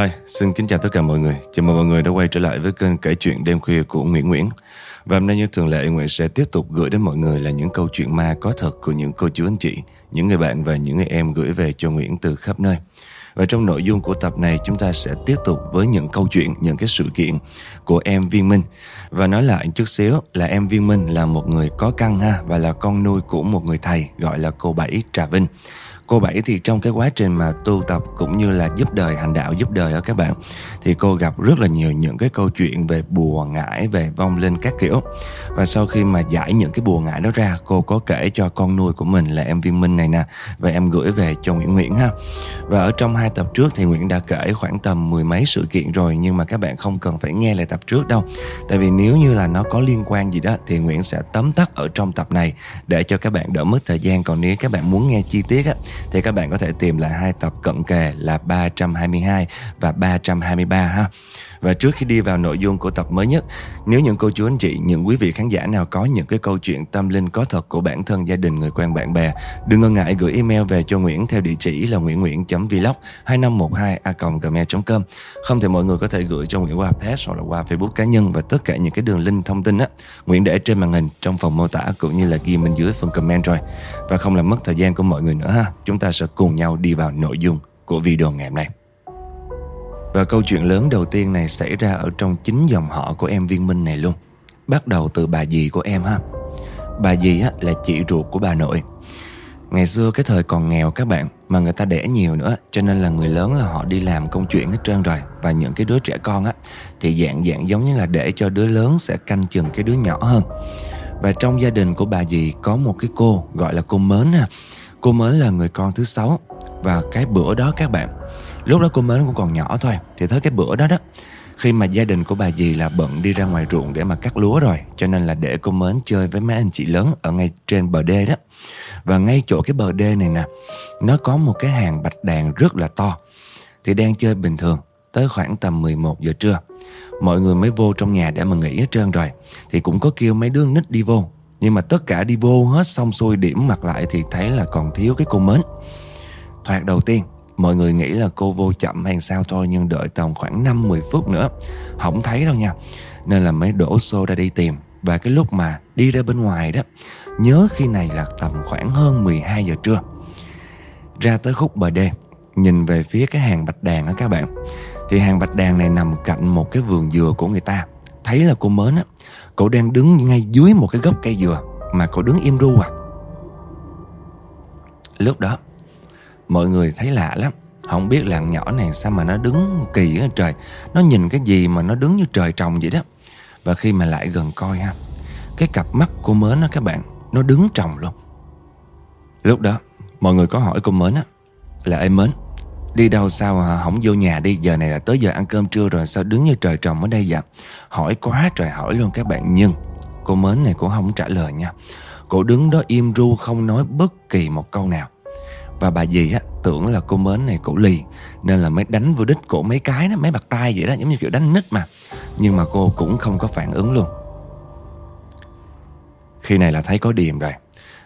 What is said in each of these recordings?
Hi, xin kính chào tất cả mọi người. Chào mừng mọi người đã quay trở lại với kênh kể chuyện đêm khuya của Nguyễn Nguyễn. Và hôm nay như thường lệ, Nguyễn sẽ tiếp tục gửi đến mọi người là những câu chuyện ma có thật của những cô chú anh chị, những người bạn và những người em gửi về cho Nguyễn từ khắp nơi. Và trong nội dung của tập này chúng ta sẽ tiếp tục với những câu chuyện, những cái sự kiện của em Viên Minh. Và nói lại chút xíu là em Viên Minh là một người có căn ha và là con nuôi của một người thầy gọi là cô Bảy Trà Vinh. Cô Bảy thì trong cái quá trình mà tu tập cũng như là giúp đời hành đạo giúp đời ở các bạn thì cô gặp rất là nhiều những cái câu chuyện về bùa ngải, về vong linh các kiểu. Và sau khi mà giải những cái bùa ngải đó ra, cô có kể cho con nuôi của mình là em Viên Minh này nè và em gửi về cho Nguyễn Nguyễn ha. Và ở trong hai tập trước thì Nguyễn đã kể khoảng tầm mười mấy sự kiện rồi nhưng mà các bạn không cần phải nghe lại tập trước đâu. Tại vì nếu như là nó có liên quan gì đó thì Nguyễn sẽ tóm tắt ở trong tập này để cho các bạn đỡ mất thời gian còn nếu các bạn muốn nghe chi tiết á thì các bạn có thể tìm lại hai tập cận kề là 322 và 323 ha. Và trước khi đi vào nội dung của tập mới nhất, nếu những cô chú anh chị, những quý vị khán giả nào có những cái câu chuyện tâm linh có thật của bản thân gia đình, người quen bạn bè, đừng ngần ngại gửi email về cho Nguyễn theo địa chỉ là nguyễnnguyễn.vlog 2512a.gmail.com. Không thì mọi người có thể gửi cho Nguyễn qua page hoặc là qua Facebook cá nhân và tất cả những cái đường link thông tin á, Nguyễn để trên màn hình trong phần mô tả cũng như là ghi bên dưới phần comment rồi. Và không làm mất thời gian của mọi người nữa ha, chúng ta sẽ cùng nhau đi vào nội dung của video ngày hôm nay. Và câu chuyện lớn đầu tiên này xảy ra ở trong chính dòng họ của em Viên Minh này luôn. Bắt đầu từ bà dì của em ha. Bà dì á, là chị ruột của bà nội. Ngày xưa cái thời còn nghèo các bạn Mà người ta đẻ nhiều nữa Cho nên là người lớn là họ đi làm công chuyện hết trơn rồi. Và những cái đứa trẻ con á Thì dạng dạng giống như là để cho đứa lớn sẽ canh chừng cái đứa nhỏ hơn. Và trong gia đình của bà dì có một cái cô Gọi là cô Mến ha. Cô Mến là người con thứ sáu. Và cái bữa đó các bạn Lúc đó cô Mến cũng còn nhỏ thôi, Thì tới cái bữa đó đó, Khi mà gia đình của bà dì là bận đi ra ngoài ruộng để mà cắt lúa rồi, Cho nên là để cô Mến chơi với mấy anh chị lớn ở ngay trên bờ đê đó. Và ngay chỗ cái bờ đê này nè, Nó có một cái hàng bạch đàn rất là to, Thì đang chơi bình thường, Tới khoảng tầm 11 giờ trưa. Mọi người mới vô trong nhà để mà nghỉ hết trơn rồi, Thì cũng có kêu mấy đứa nít đi vô. Nhưng mà tất cả đi vô hết xong xuôi điểm mặt lại Thì thấy là còn thiếu cái cô Mến. Thoạt đầu tiên Mọi người nghĩ là cô vô chậm hay sao thôi, Nhưng đợi tầm khoảng 5-10 phút nữa, Không thấy đâu nha. Nên là mới đổ xô ra đi tìm. Và cái lúc mà đi ra bên ngoài đó, Nhớ khi này là tầm khoảng hơn 12 giờ trưa. Ra tới khúc bờ đê, Nhìn về phía cái hàng bạch đàn á các bạn. Thì hàng bạch đàn này nằm cạnh một cái vườn dừa của người ta. Thấy là cô Mến á Cậu đang đứng ngay dưới một cái gốc cây dừa Mà cậu đứng im ru à. Lúc đó Mọi người thấy lạ lắm. Không biết làng nhỏ này sao mà nó đứng kỳ á trời. Nó nhìn cái gì mà nó đứng như trời trồng vậy đó. Và khi mà lại gần coi ha, Cái cặp mắt cô Mến á các bạn, Nó đứng trồng luôn. Lúc đó, mọi người có hỏi cô Mến á, Là em Mến, Đi đâu sao hả? Không vô nhà đi? Giờ này là tới giờ ăn cơm trưa rồi, Sao đứng như trời trồng ở đây vậy? Hỏi quá trời hỏi luôn các bạn. Nhưng cô Mến này cũng không trả lời nha. Cô đứng đó im ru, không nói bất kỳ một câu nào và bà dì á, tưởng là cô mến này cổ lì, Nên là mới đánh vô đích cổ mấy cái đó, Mấy bạc tay vậy đó, giống như kiểu đánh nít mà. Nhưng mà cô cũng không có phản ứng luôn. Khi này là thấy có điềm rồi.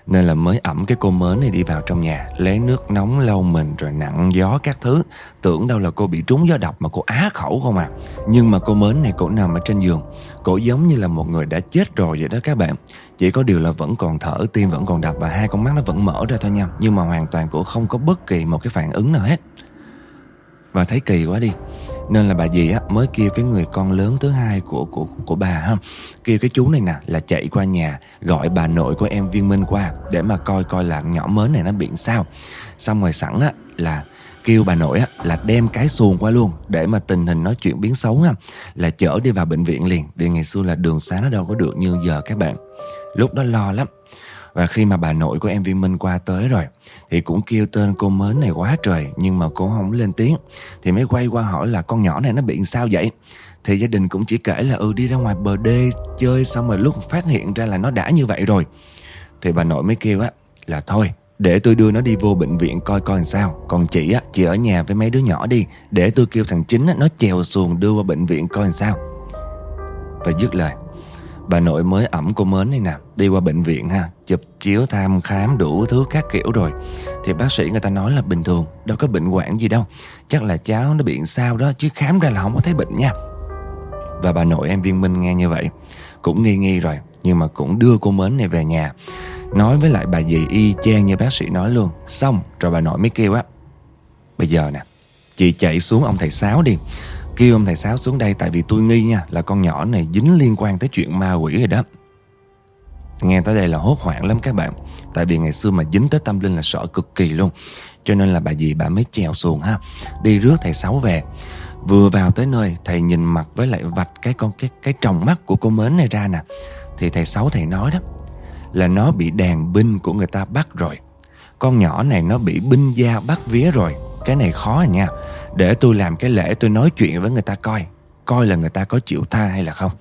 Nên là mới ẩm cái cô mến này đi vào trong nhà Lấy nước nóng lau mình rồi nặng gió các thứ. Tưởng đâu là cô bị trúng gió độc mà cô á khẩu không à. Nhưng mà cô mến này cổ nằm ở trên giường. Cổ giống như là một người đã chết rồi vậy đó các bạn. Chỉ có điều là vẫn còn thở, tim vẫn còn đập Và hai con mắt nó vẫn mở ra thôi nha. Nhưng mà hoàn toàn cổ không có bất kỳ một cái phản ứng nào hết. Và thấy kỳ quá đi. Nên là bà dì á mới kêu cái người con lớn thứ hai của của của bà ha. Kêu cái chú này nè là chạy qua nhà Gọi bà nội của em Viên Minh qua Để mà coi coi là nhỏ mến này nó bị sao. Xong rồi sẵn á là kêu bà nội á, là đem cái xuồng qua luôn để mà tình hình nó chuyển biến xấu á, là chở đi vào bệnh viện liền vì ngày xưa là đường xá nó đâu có được như giờ các bạn. Lúc đó lo lắm và khi mà bà nội của em Viên Minh qua tới rồi Thì cũng kêu tên cô mến này quá trời Nhưng mà cô không lên tiếng. Thì mới quay qua hỏi là con nhỏ này nó bị sao vậy? Thì gia đình cũng chỉ kể là Ừ đi ra ngoài bờ đê chơi Xong rồi lúc phát hiện ra là nó đã như vậy rồi. Thì bà nội mới kêu á Là thôi để tôi đưa nó đi vô bệnh viện coi coi làm sao. Còn chị á, chị ở nhà với mấy đứa nhỏ đi Để tôi kêu thằng Chính á, nó chèo xuồng đưa qua bệnh viện coi làm sao. Và dứt lời Bà nội mới ẩm cô Mến đây nè. Đi qua bệnh viện ha, Chụp chiếu thăm khám đủ thứ các kiểu rồi. Thì bác sĩ người ta nói là bình thường, Đâu có bệnh quản gì đâu. Chắc là cháu nó bị sao đó, Chứ khám ra là không có thấy bệnh nha. Và bà nội em Viên Minh nghe như vậy, Cũng nghi nghi rồi, Nhưng mà cũng đưa cô Mến này về nhà. Nói với lại bà dì y chang như bác sĩ nói luôn. Xong, rồi bà nội mới kêu á, Bây giờ nè, Chị chạy xuống ông thầy Sáu đi. Kêu ông thầy Sáu xuống đây tại vì tôi nghi nha, Là con nhỏ này dính liên quan tới chuyện ma quỷ rồi đó. Nghe tới đây là hốt hoảng lắm các bạn, Tại vì ngày xưa mà dính tới tâm linh là sợ cực kỳ luôn. Cho nên là bà dì bà mới trèo xuồng ha, Đi rước thầy Sáu về. Vừa vào tới nơi, Thầy nhìn mặt với lại vạch cái con, cái cái tròng mắt của cô Mến này ra nè. Thì thầy Sáu thầy nói đó, Là nó bị đàn binh của người ta bắt rồi. Con nhỏ này nó bị binh gia bắt vía rồi. Cái này khó rồi nha. Để tôi làm cái lễ tôi nói chuyện với người ta coi Coi là người ta có chịu tha hay là không.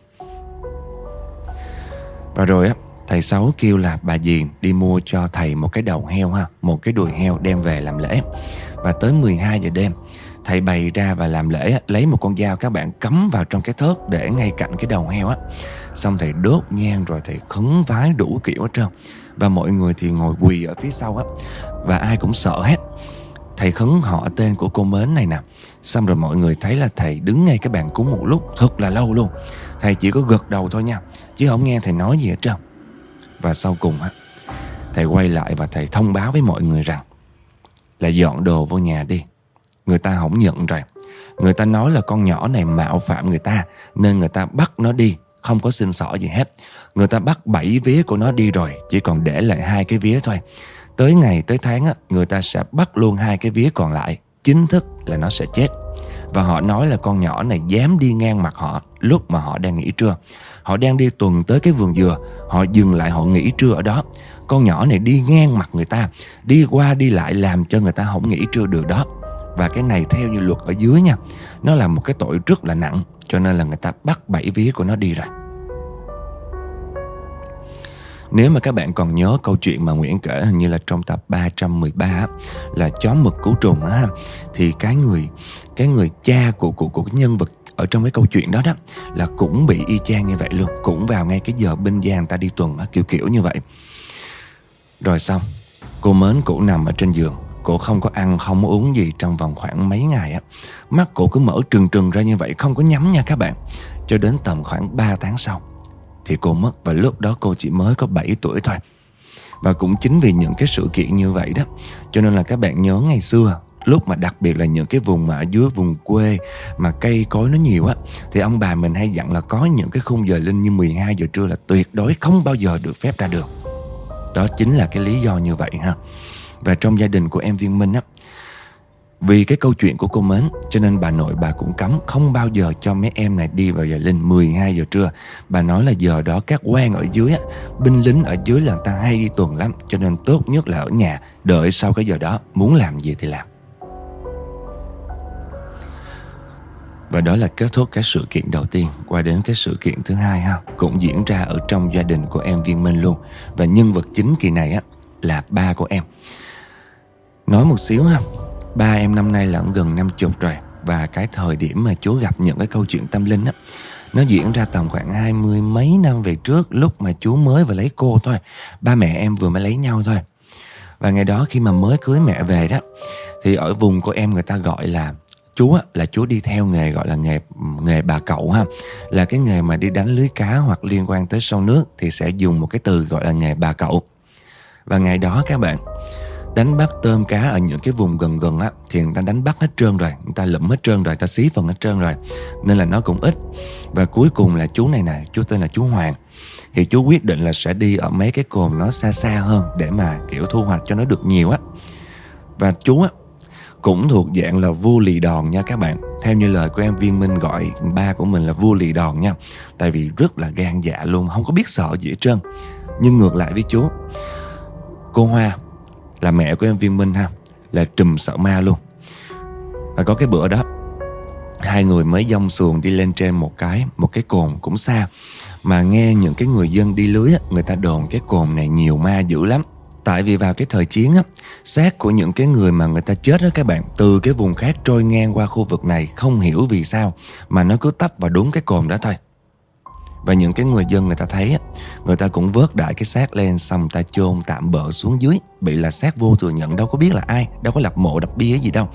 Và rồi á, Thầy Sáu kêu là bà Diền đi mua cho thầy một cái đầu heo ha, Một cái đùi heo đem về làm lễ. Và tới 12 giờ đêm, Thầy bày ra và làm lễ Lấy một con dao các bạn cắm vào trong cái thớt Để ngay cạnh cái đầu heo á. Xong thầy đốt nhang rồi thầy khấn vái đủ kiểu hết trơn. Và mọi người thì ngồi quỳ ở phía sau á, Và ai cũng sợ hết. Thầy khấn họ tên của cô Mến này nè. Xong rồi mọi người thấy là thầy đứng ngay cái bàn cúng một lúc, Thật là lâu luôn. Thầy chỉ có gật đầu thôi nha, Chứ không nghe thầy nói gì hết trơn. Và sau cùng á, Thầy quay lại và thầy thông báo với mọi người rằng, Là dọn đồ vô nhà đi. Người ta không nhận rồi. Người ta nói là con nhỏ này mạo phạm người ta, Nên người ta bắt nó đi, Không có xin xỏ gì hết. Người ta bắt bảy vía của nó đi rồi, Chỉ còn để lại hai cái vía thôi. Tới ngày tới tháng á, người ta sẽ bắt luôn hai cái vía còn lại. Chính thức là nó sẽ chết. Và họ nói là con nhỏ này dám đi ngang mặt họ Lúc mà họ đang nghỉ trưa. Họ đang đi tuần tới cái vườn dừa. Họ dừng lại họ nghỉ trưa ở đó. Con nhỏ này đi ngang mặt người ta. Đi qua đi lại làm cho người ta không nghỉ trưa được đó. Và cái này theo như luật ở dưới nha Nó là một cái tội rất là nặng Cho nên là người ta bắt bảy vía của nó đi rồi nếu mà các bạn còn nhớ câu chuyện mà Nguyễn kể hình như là trong tập 313 là chó mực cứu trùng á thì cái người cái người cha của của của cái nhân vật ở trong cái câu chuyện đó đó là cũng bị y chang như vậy luôn, cũng vào ngay cái giờ binh gia người ta đi tuần á, kiểu kiểu như vậy. Rồi xong, cô mến cũ nằm ở trên giường Cổ không có ăn không có uống gì trong vòng khoảng mấy ngày á Mắt cổ cứ mở trừng trừng ra như vậy Không có nhắm nha các bạn Cho đến tầm khoảng 3 tháng sau thì cô mất và lúc đó cô chỉ mới có 7 tuổi thôi. Và cũng chính vì những cái sự kiện như vậy đó, Cho nên là các bạn nhớ ngày xưa, Lúc mà đặc biệt là những cái vùng mà ở dưới vùng quê Mà cây cối nó nhiều á, Thì ông bà mình hay dặn là có những cái khung giờ linh như 12 giờ trưa là tuyệt đối không bao giờ được phép ra đường Đó chính là cái lý do như vậy ha Và trong gia đình của em Viên Minh á vì cái câu chuyện của cô Mến, Cho nên bà nội bà cũng cấm Không bao giờ cho mấy em này đi vào giờ lên 12 giờ trưa. Bà nói là giờ đó các quan ở dưới á, Binh lính ở dưới là người ta hay đi tuần lắm, Cho nên tốt nhất là ở nhà, Đợi sau cái giờ đó, Muốn làm gì thì làm. Và đó là kết thúc cái sự kiện đầu tiên, Qua đến cái sự kiện thứ hai ha, Cũng diễn ra ở trong gia đình của em Viên Minh luôn. Và nhân vật chính kỳ này á Là ba của em. Nói một xíu ha Ba em năm nay là gần năm chục rồi Và cái thời điểm mà chú gặp những cái câu chuyện tâm linh á Nó diễn ra tầm khoảng hai mươi mấy năm về trước Lúc mà chú mới vừa lấy cô thôi. Ba mẹ em vừa mới lấy nhau thôi. Và ngày đó khi mà mới cưới mẹ về đó Thì ở vùng của em người ta gọi là chú á, là chú đi theo nghề gọi là nghề nghề bà cậu ha. Là cái nghề mà đi đánh lưới cá hoặc liên quan tới sông nước thì sẽ dùng một cái từ gọi là nghề bà cậu. Và ngày đó các bạn đánh bắt tôm cá ở những cái vùng gần gần á, thì người ta đánh bắt hết trơn rồi, người ta lụm hết trơn rồi, người ta xí phần hết trơn rồi, nên là nó cũng ít. Và cuối cùng là chú này nè, chú tên là chú Hoàng. Thì chú quyết định là sẽ đi ở mấy cái cồn nó xa xa hơn để mà, kiểu, thu hoạch cho nó được nhiều á. Và chú á, cũng thuộc dạng là vua lì đòn nha các bạn. Theo như lời của em viên minh gọi, ba của mình là vua lì đòn nha. Tại vì rất là gan dạ luôn, không có biết sợ gì hết trơn. Nhưng ngược lại với chú, cô hoa là mẹ của em Viên Minh ha, là trùm sợ ma luôn. Và có cái bữa đó, hai người mới dông xuồng đi lên trên một cái một cái cồn cũng xa. Mà nghe những cái người dân đi lưới người ta đồn cái cồn này nhiều ma dữ lắm. Tại vì vào cái thời chiến á, xác của những cái người mà người ta chết đó các bạn, từ cái vùng khác trôi ngang qua khu vực này, không hiểu vì sao mà nó cứ tấp vào đúng cái cồn đó thôi. Và những cái người dân người ta thấy Người ta cũng vớt đại cái xác lên, Xong ta chôn tạm bỡ xuống dưới. Bị là xác vô thừa nhận, đâu có biết là ai, Đâu có lập mộ, đập bia gì đâu.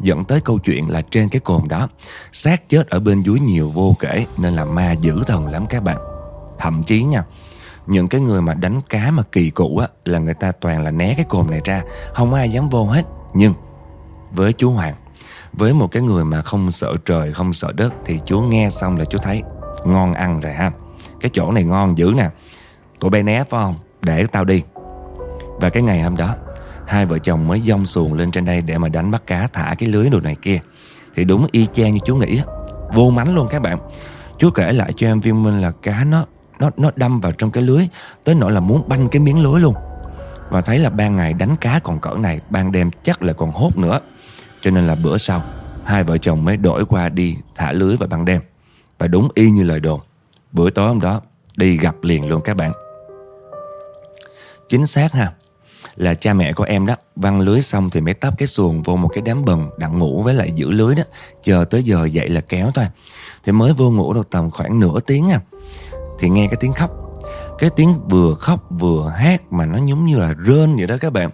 Dẫn tới câu chuyện là trên cái cồn đó, xác chết ở bên dưới nhiều vô kể, Nên là ma dữ thần lắm các bạn. Thậm chí nha, những cái người mà đánh cá mà kỳ cựu á, là người ta toàn là né cái cồn này ra, không ai dám vô hết. Nhưng, với chú hoàng, với một cái người mà không sợ trời, không sợ đất, thì chú nghe xong là chú thấy ngon ăn rồi ha. Cái chỗ này ngon dữ nè. Tụi bay né phải không? Để tao đi. Và cái ngày hôm đó, hai vợ chồng mới dông xuồng lên trên đây để mà đánh bắt cá thả cái lưới đồ này kia. Thì đúng y chang như chú nghĩ vô mánh luôn các bạn. Chú kể lại cho em viên minh là cá nó nó nó đâm vào trong cái lưới, tới nỗi là muốn banh cái miếng lưới luôn. Và thấy là ban ngày đánh cá còn cỡ này, ban đêm chắc là còn hốt nữa. Cho nên là bữa sau, hai vợ chồng mới đổi qua đi thả lưới vào ban đêm và đúng y như lời đồn. Bữa tối hôm đó, đi gặp liền luôn các bạn. Chính xác ha. Là cha mẹ của em đó, văng lưới xong thì mới tắp cái xuồng vô một cái đám bần đặng ngủ với lại giữ lưới đó. Chờ tới giờ dậy là kéo thôi. Thì mới vô ngủ được tầm khoảng nửa tiếng à. Thì nghe cái tiếng khóc. Cái tiếng vừa khóc vừa hát mà nó giống như là rên vậy đó các bạn.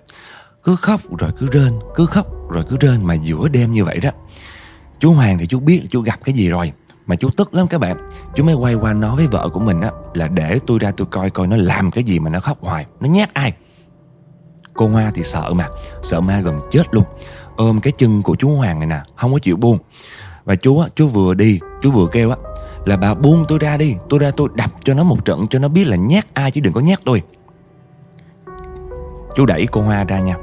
Cứ khóc rồi cứ rên, cứ khóc rồi cứ rên mà giữa đêm như vậy đó. Chú Hoàng thì chú biết chú gặp cái gì rồi mà chú tức lắm các bạn. Chú mới quay qua nói với vợ của mình á, là để tôi ra tôi coi coi nó làm cái gì mà nó khóc hoài. Nó nhát ai? Cô Hoa thì sợ mà. Sợ ma gần chết luôn. Ôm cái chân của chú Hoàng này nè, không có chịu buông. Và chú á, chú vừa đi, chú vừa kêu á, là bà buông tôi ra đi. Tôi ra tôi đập cho nó một trận cho nó biết là nhát ai chứ đừng có nhát tôi. Chú đẩy cô Hoa ra nha.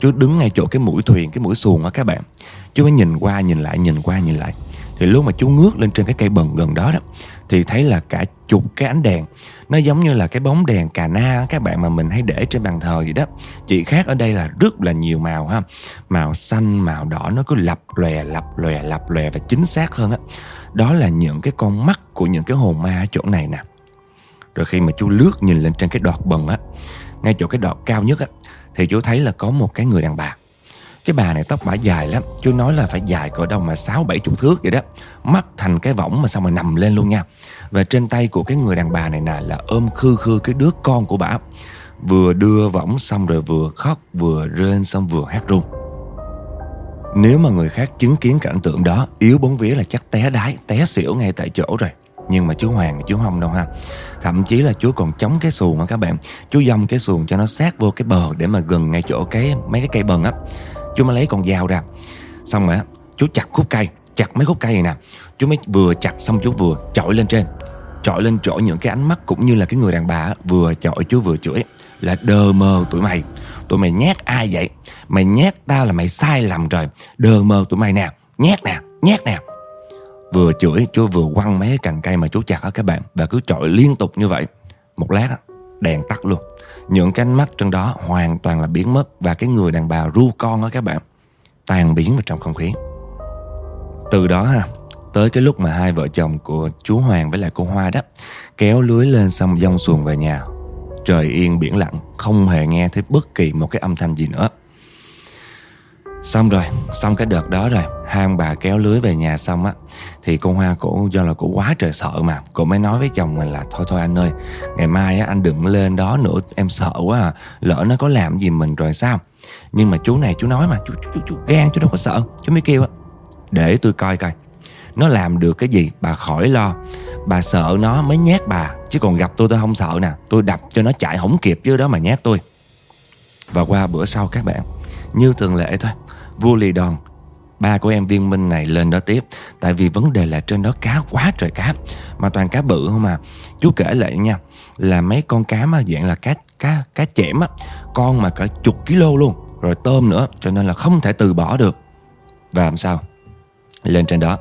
Chú đứng ngay chỗ cái mũi thuyền, Cái mũi xuồng á các bạn. Chú mới nhìn qua, nhìn lại, nhìn qua, nhìn lại. Thì lúc mà chú ngước lên trên cái cây bần gần đó đó Thì thấy là cả chục cái ánh đèn. Nó giống như là cái bóng đèn cà na Các bạn mà mình hay để trên bàn thờ vậy đó. Chỉ khác ở đây là rất là nhiều màu ha. Màu xanh, màu đỏ Nó cứ lập lòe, lập lòe, lập lòe Và chính xác hơn á. Đó là những cái con mắt của những cái hồn ma ở chỗ này nè. Rồi khi mà chú lướt nhìn lên trên cái đọt bần á Ngay chỗ cái đọt cao nhất á Thì chú thấy là có một cái người đàn bà. Cái bà này tóc bả dài lắm Chú nói là phải dài cỡ đâu mà sáu bảy chục thước vậy đó. Mắt thành cái võng mà sao mà nằm lên luôn nha. Và trên tay của cái người đàn bà này nè Là ôm khư khư cái đứa con của bà Vừa đưa võng xong rồi vừa khóc, Vừa rên xong vừa hát ru. Nếu mà người khác chứng kiến cảnh tượng đó, Yếu bốn vía là chắc té đái, Té xỉu ngay tại chỗ rồi. Nhưng mà chú Hoàng chú không đâu ha. Thậm chí là chú còn chống cái xuồng á các bạn. Chú dông cái xuồng cho nó sát vô cái bờ Để mà gần ngay chỗ cái, mấy cái cây bần á. Chú mới lấy con dao ra. Xong rồi chú chặt khúc cây, Chặt mấy khúc cây này nè. Chú mới vừa chặt xong chú vừa chọi lên trên. Chọi lên chỗ những cái ánh mắt Cũng như là cái người đàn bà Vừa chọi chú vừa chửi, Là đờ mờ tụi mày. Tụi mày nhát ai vậy? Mày nhát tao là mày sai lầm rồi Đờ mờ tụi mày nè, Nhát nè Nhát nè. Vừa chửi chú vừa quăng mấy cái cành cây mà chú chặt ở các bạn, Và cứ chọi liên tục như vậy. Một lát đèn tắt luôn. Những cái ánh mắt trong đó hoàn toàn là biến mất Và cái người đàn bà ru con á các bạn, Tan biến vào trong không khí. Từ đó ha, Tới cái lúc mà hai vợ chồng của chú Hoàng với lại cô Hoa đó Kéo lưới lên xong dông xuồng về nhà. Trời yên biển lặng, Không hề nghe thấy bất kỳ một cái âm thanh gì nữa. Xong rồi, xong cái đợt đó rồi Hai ông bà kéo lưới về nhà xong á Thì con Hoa cổ do là cổ quá trời sợ mà Cổ mới nói với chồng mình là Thôi thôi anh ơi Ngày mai á, anh đừng lên đó nữa Em sợ quá à Lỡ nó có làm gì mình rồi sao? Nhưng mà chú này chú nói mà Chú, chú, chú, chú gan chú đâu có sợ Chú mới kêu á Để tôi coi coi Nó làm được cái gì bà khỏi lo Bà sợ nó mới nhát bà Chứ còn gặp tôi tôi không sợ nè Tôi đập cho nó chạy không kịp chứ đó mà nhát tôi. Và qua bữa sau các bạn Như thường lệ thôi. Vua lì đòn. Ba của em viên minh này lên đó tiếp, Tại vì vấn đề là trên đó cá quá trời cá, Mà toàn cá bự không à. Chú kể lại nha, Là mấy con cá mà dạng là cá cá cá chẽm á, Con mà cả chục kg luôn, Rồi tôm nữa, Cho nên là không thể từ bỏ được. Và làm sao? Lên trên đó,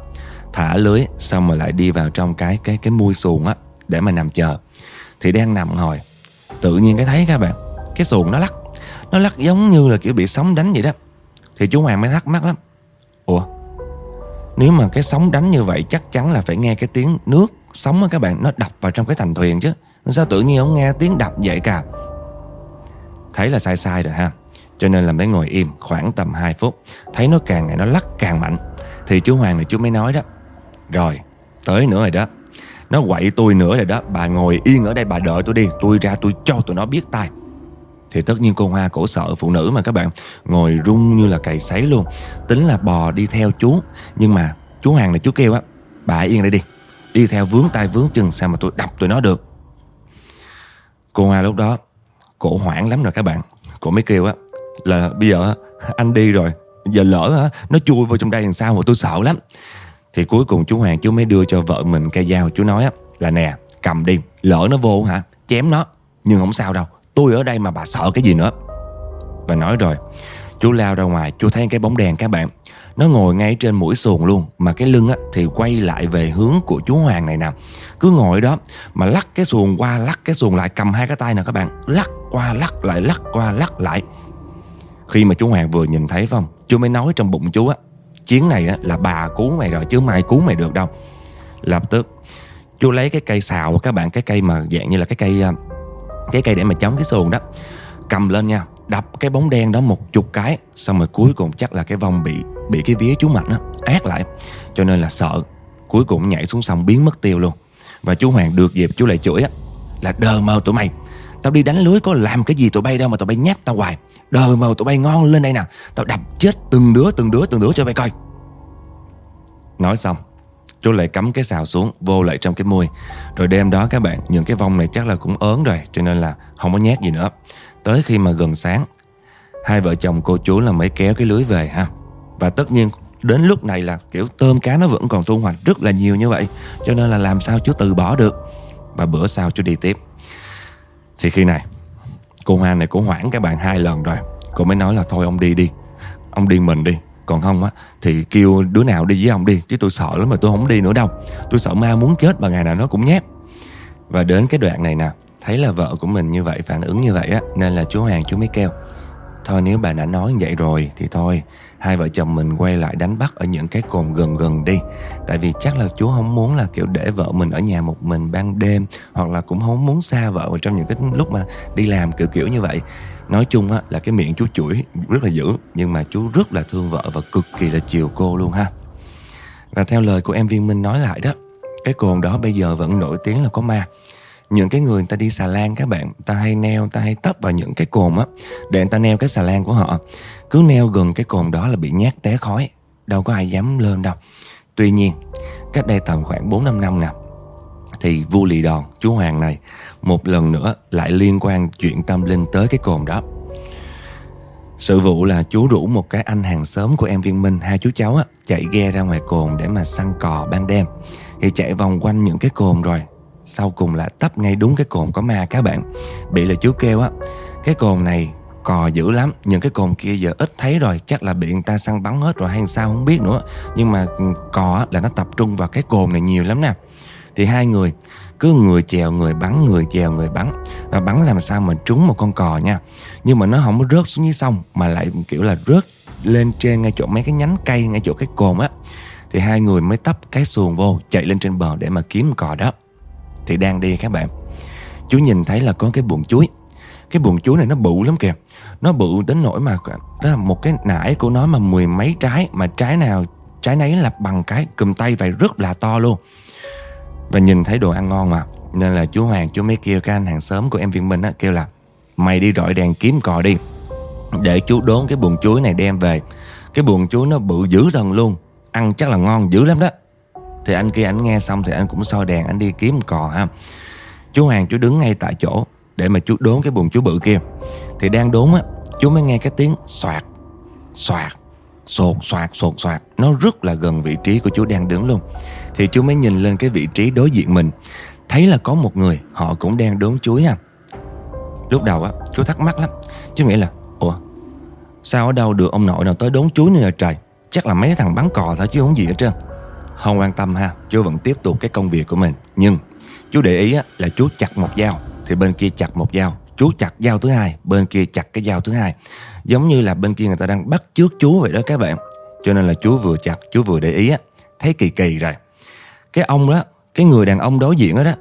Thả lưới, Xong rồi lại đi vào trong cái cái cái mui xuồng á, Để mà nằm chờ. Thì đang nằm ngồi, Tự nhiên cái thấy các bạn, Cái xuồng nó lắc Nó lắc giống như là kiểu bị sóng đánh vậy đó thì chú Hoàng mới thắc mắc lắm. Ủa, Nếu mà cái sóng đánh như vậy chắc chắn là phải nghe cái tiếng nước Sóng á các bạn, Nó đập vào trong cái thành thuyền chứ. Sao tự nhiên không nghe tiếng đập vậy cả? Thấy là sai sai rồi ha. Cho nên là mới ngồi im khoảng tầm 2 phút. Thấy nó càng ngày nó lắc càng mạnh. Thì chú Hoàng này chú mới nói đó. Rồi, tới nữa rồi đó. Nó quậy tôi nữa rồi đó. Bà ngồi yên ở đây, bà đợi tôi đi. Tôi ra tôi cho tụi nó biết tay thì tất nhiên cô Hoa cổ sợ phụ nữ mà các bạn. Ngồi rung như là cày sấy luôn. Tính là bò đi theo chú. Nhưng mà chú Hoàng này chú kêu á, Bà yên đây đi. Đi theo vướng tay vướng chân sao mà tôi đập tụi nó được? Cô Hoa lúc đó Cổ hoảng lắm rồi các bạn. Cổ mới kêu á, Là bây giờ anh đi rồi, Giờ lỡ á, Nó chui vô trong đây làm sao mà tôi sợ lắm. Thì cuối cùng chú Hoàng chú mới đưa cho vợ mình cây dao. Chú nói á, Là nè, cầm đi, Lỡ nó vô hả, Chém nó, Nhưng không sao đâu. Tôi ở đây mà bà sợ cái gì nữa. Và nói rồi Chú lao ra ngoài Chú thấy cái bóng đèn các bạn. Nó ngồi ngay trên mũi xuồng luôn Mà cái lưng á, thì quay lại về hướng của chú Hoàng này nè. Cứ ngồi đó Mà lắc cái xuồng qua lắc cái xuồng lại Cầm hai cái tay nè các bạn. Lắc qua lắc lại lắc qua lắc lại. Khi mà chú Hoàng vừa nhìn thấy không? Chú mới nói trong bụng chú á Chiến này á, là bà cứu mày rồi chứ mai cứu mày được đâu. Lập tức Chú lấy cái cây xào các bạn Cái cây mà dạng như là cái cây à, cái cây để mà chống cái xuồng đó. Cầm lên nha, đập cái bóng đen đó một chục cái, xong rồi cuối cùng chắc là cái vong bị bị cái vía chú mạnh á át lại. Cho nên là sợ, cuối cùng nhảy xuống sông biến mất tiêu luôn. Và chú hoàng được dịp chú lại chửi á, là đờ mờ tụi mày, tao đi đánh lưới có làm cái gì tụi bay đâu mà tụi bay nhát tao hoài. Đờ mờ tụi bay ngon lên đây nè, tao đập chết từng đứa từng đứa từng đứa cho bay coi. Nói xong Chú lại cắm cái xào xuống, Vô lại trong cái môi Rồi đêm đó các bạn Những cái vong này chắc là cũng ớn rồi, Cho nên là không có nhát gì nữa. Tới khi mà gần sáng, Hai vợ chồng cô chú là mới kéo cái lưới về ha. Và tất nhiên, đến lúc này là kiểu tôm cá nó vẫn còn thu hoạch rất là nhiều như vậy, Cho nên là làm sao chú từ bỏ được. Và bữa sau chú đi tiếp. Thì khi này, Cô Hoa này cũng hoảng các bạn hai lần rồi. Cô mới nói là thôi ông đi đi, Ông đi mình đi còn không á, Thì kêu đứa nào đi với ông đi, Chứ tôi sợ lắm mà tôi không đi nữa đâu. Tôi sợ ma muốn chết mà ngày nào nó cũng nhát Và đến cái đoạn này nè, Thấy là vợ của mình như vậy, phản ứng như vậy á, Nên là chú Hoàng, chú mới kêu Thôi nếu bà đã nói như vậy rồi Thì thôi Hai vợ chồng mình quay lại đánh bắt Ở những cái cồn gần gần đi. Tại vì chắc là chú không muốn là kiểu để vợ mình Ở nhà một mình ban đêm Hoặc là cũng không muốn xa vợ Trong những cái lúc mà đi làm kiểu kiểu như vậy. Nói chung á, là cái miệng chú chửi rất là dữ Nhưng mà chú rất là thương vợ và cực kỳ là chiều cô luôn ha. Và theo lời của em Viên Minh nói lại đó Cái cồn đó bây giờ vẫn nổi tiếng là có ma những cái người người ta đi xà lan các bạn ta hay neo ta hay tấp vào những cái cồn á để người ta neo cái xà lan của họ. Cứ neo gần cái cồn đó là bị nhát té khói đâu có ai dám lên đâu. Tuy nhiên cách đây tầm khoảng bốn năm năm nè thì vua lì đòn chú hoàng này một lần nữa lại liên quan chuyện tâm linh tới cái cồn đó. Sự vụ là chú rủ một cái anh hàng xóm của em Viên Minh Hai chú cháu á, chạy ghe ra ngoài cồn để mà săn cò ban đêm. Thì chạy vòng quanh những cái cồn rồi sau cùng là tấp ngay đúng cái cồn có ma các bạn. Bị là chú kêu á, Cái cồn này cò dữ lắm Những cái cồn kia giờ ít thấy rồi, Chắc là bị người ta săn bắn hết rồi hay sao không biết nữa. Nhưng mà ừ, cò là nó tập trung vào cái cồn này nhiều lắm nè. Thì hai người, cứ người chèo, người bắn, người chèo, người bắn. Và bắn làm sao mà trúng một con cò nha. Nhưng mà nó không có rớt xuống dưới sông, mà lại, kiểu là, rớt lên trên ngay chỗ mấy cái nhánh cây, ngay chỗ cái cồn á. Thì hai người mới tấp cái xuồng vô, chạy lên trên bờ để mà kiếm cò đó thì đang đi các bạn. Chú nhìn thấy là có cái buồng chuối. Cái buồng chuối này nó bự lắm kìa. Nó bự đến nỗi mà, Đó là một cái nải của nó mà mười mấy trái, Mà trái nào, trái nấy là bằng cái Cùm tay vậy rất là to luôn. Và nhìn thấy đồ ăn ngon mà, Nên là chú Hoàng chú mới kêu cái anh hàng xóm của em Viên Minh á, Kêu là, Mày đi rọi đèn kiếm cò đi, Để chú đốn cái buồng chuối này đem về. Cái buồng chuối nó bự dữ thần luôn, Ăn chắc là ngon dữ lắm đó thì anh kia anh nghe xong thì anh cũng soi đèn anh đi kiếm cò ha. Chú Hoàng, chú đứng ngay tại chỗ Để mà chú đốn cái bùn chú bự kia. Thì đang đốn á, Chú mới nghe cái tiếng xoạt xoạt, Sột xoạt sột, xoạt. Nó rất là gần vị trí của chú đang đứng luôn. Thì chú mới nhìn lên cái vị trí đối diện mình. Thấy là có một người, Họ cũng đang đốn chuối ha. Lúc đầu á, chú thắc mắc lắm. Chú nghĩ là, Ủa, Sao ở đâu được ông nội nào tới đốn chuối nữa trời? Chắc là mấy thằng bắn cò thôi chứ không gì hết trơn không quan tâm ha, Chú vẫn tiếp tục cái công việc của mình. Nhưng, chú để ý là chú chặt một dao, Thì bên kia chặt một dao. Chú chặt dao thứ hai, Bên kia chặt cái dao thứ hai. Giống như là bên kia người ta đang bắt trước chú vậy đó các bạn. Cho nên là chú vừa chặt, Chú vừa để ý á, Thấy kỳ kỳ rồi. Cái ông đó, Cái người đàn ông đối diện đó đó,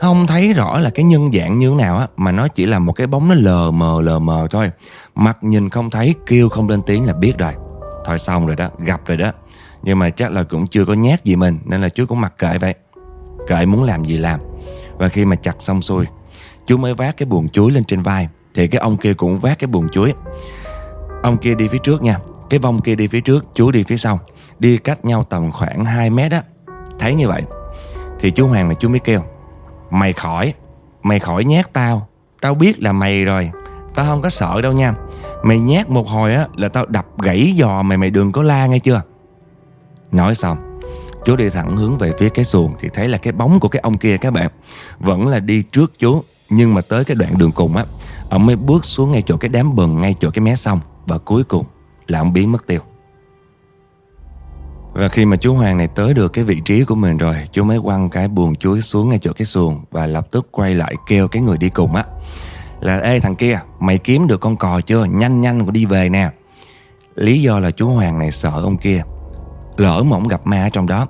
không thấy rõ là cái nhân dạng như thế nào á, Mà nó chỉ là một cái bóng nó lờ mờ lờ mờ thôi. Mặt nhìn không thấy, Kêu không lên tiếng là biết rồi. Thôi xong rồi đó, Gặp rồi đó nhưng mà chắc là cũng chưa có nhát gì mình, Nên là chú cũng mặc kệ vậy. Kệ muốn làm gì làm. Và khi mà chặt xong xuôi Chú mới vác cái buồng chuối lên trên vai. Thì cái ông kia cũng vác cái buồng chuối. Ông kia đi phía trước nha. Cái vong kia đi phía trước Chú đi phía sau. Đi cách nhau tầm khoảng 2 mét á. Thấy như vậy, Thì chú Hoàng là chú mới kêu, Mày khỏi Mày khỏi nhát tao. Tao biết là mày rồi. Tao không có sợ đâu nha. Mày nhát một hồi á, là tao đập gãy giò mày mày đừng có la nghe chưa? Nói xong Chú đi thẳng hướng về phía cái xuồng Thì thấy là cái bóng của cái ông kia các bạn Vẫn là đi trước chú Nhưng mà tới cái đoạn đường cùng á, Ông mới bước xuống ngay chỗ cái đám bừng Ngay chỗ cái mé sông Và cuối cùng là ông biến mất tiêu. Và khi mà chú Hoàng này tới được cái vị trí của mình rồi Chú mới quăng cái buồn chuối xuống ngay chỗ cái xuồng Và lập tức quay lại kêu cái người đi cùng á, Là, ê, thằng kia, Mày kiếm được con cò chưa? Nhanh nhanh, đi về nè. Lý do là chú Hoàng này sợ ông kia Lỡ mà ông gặp ma ở trong đó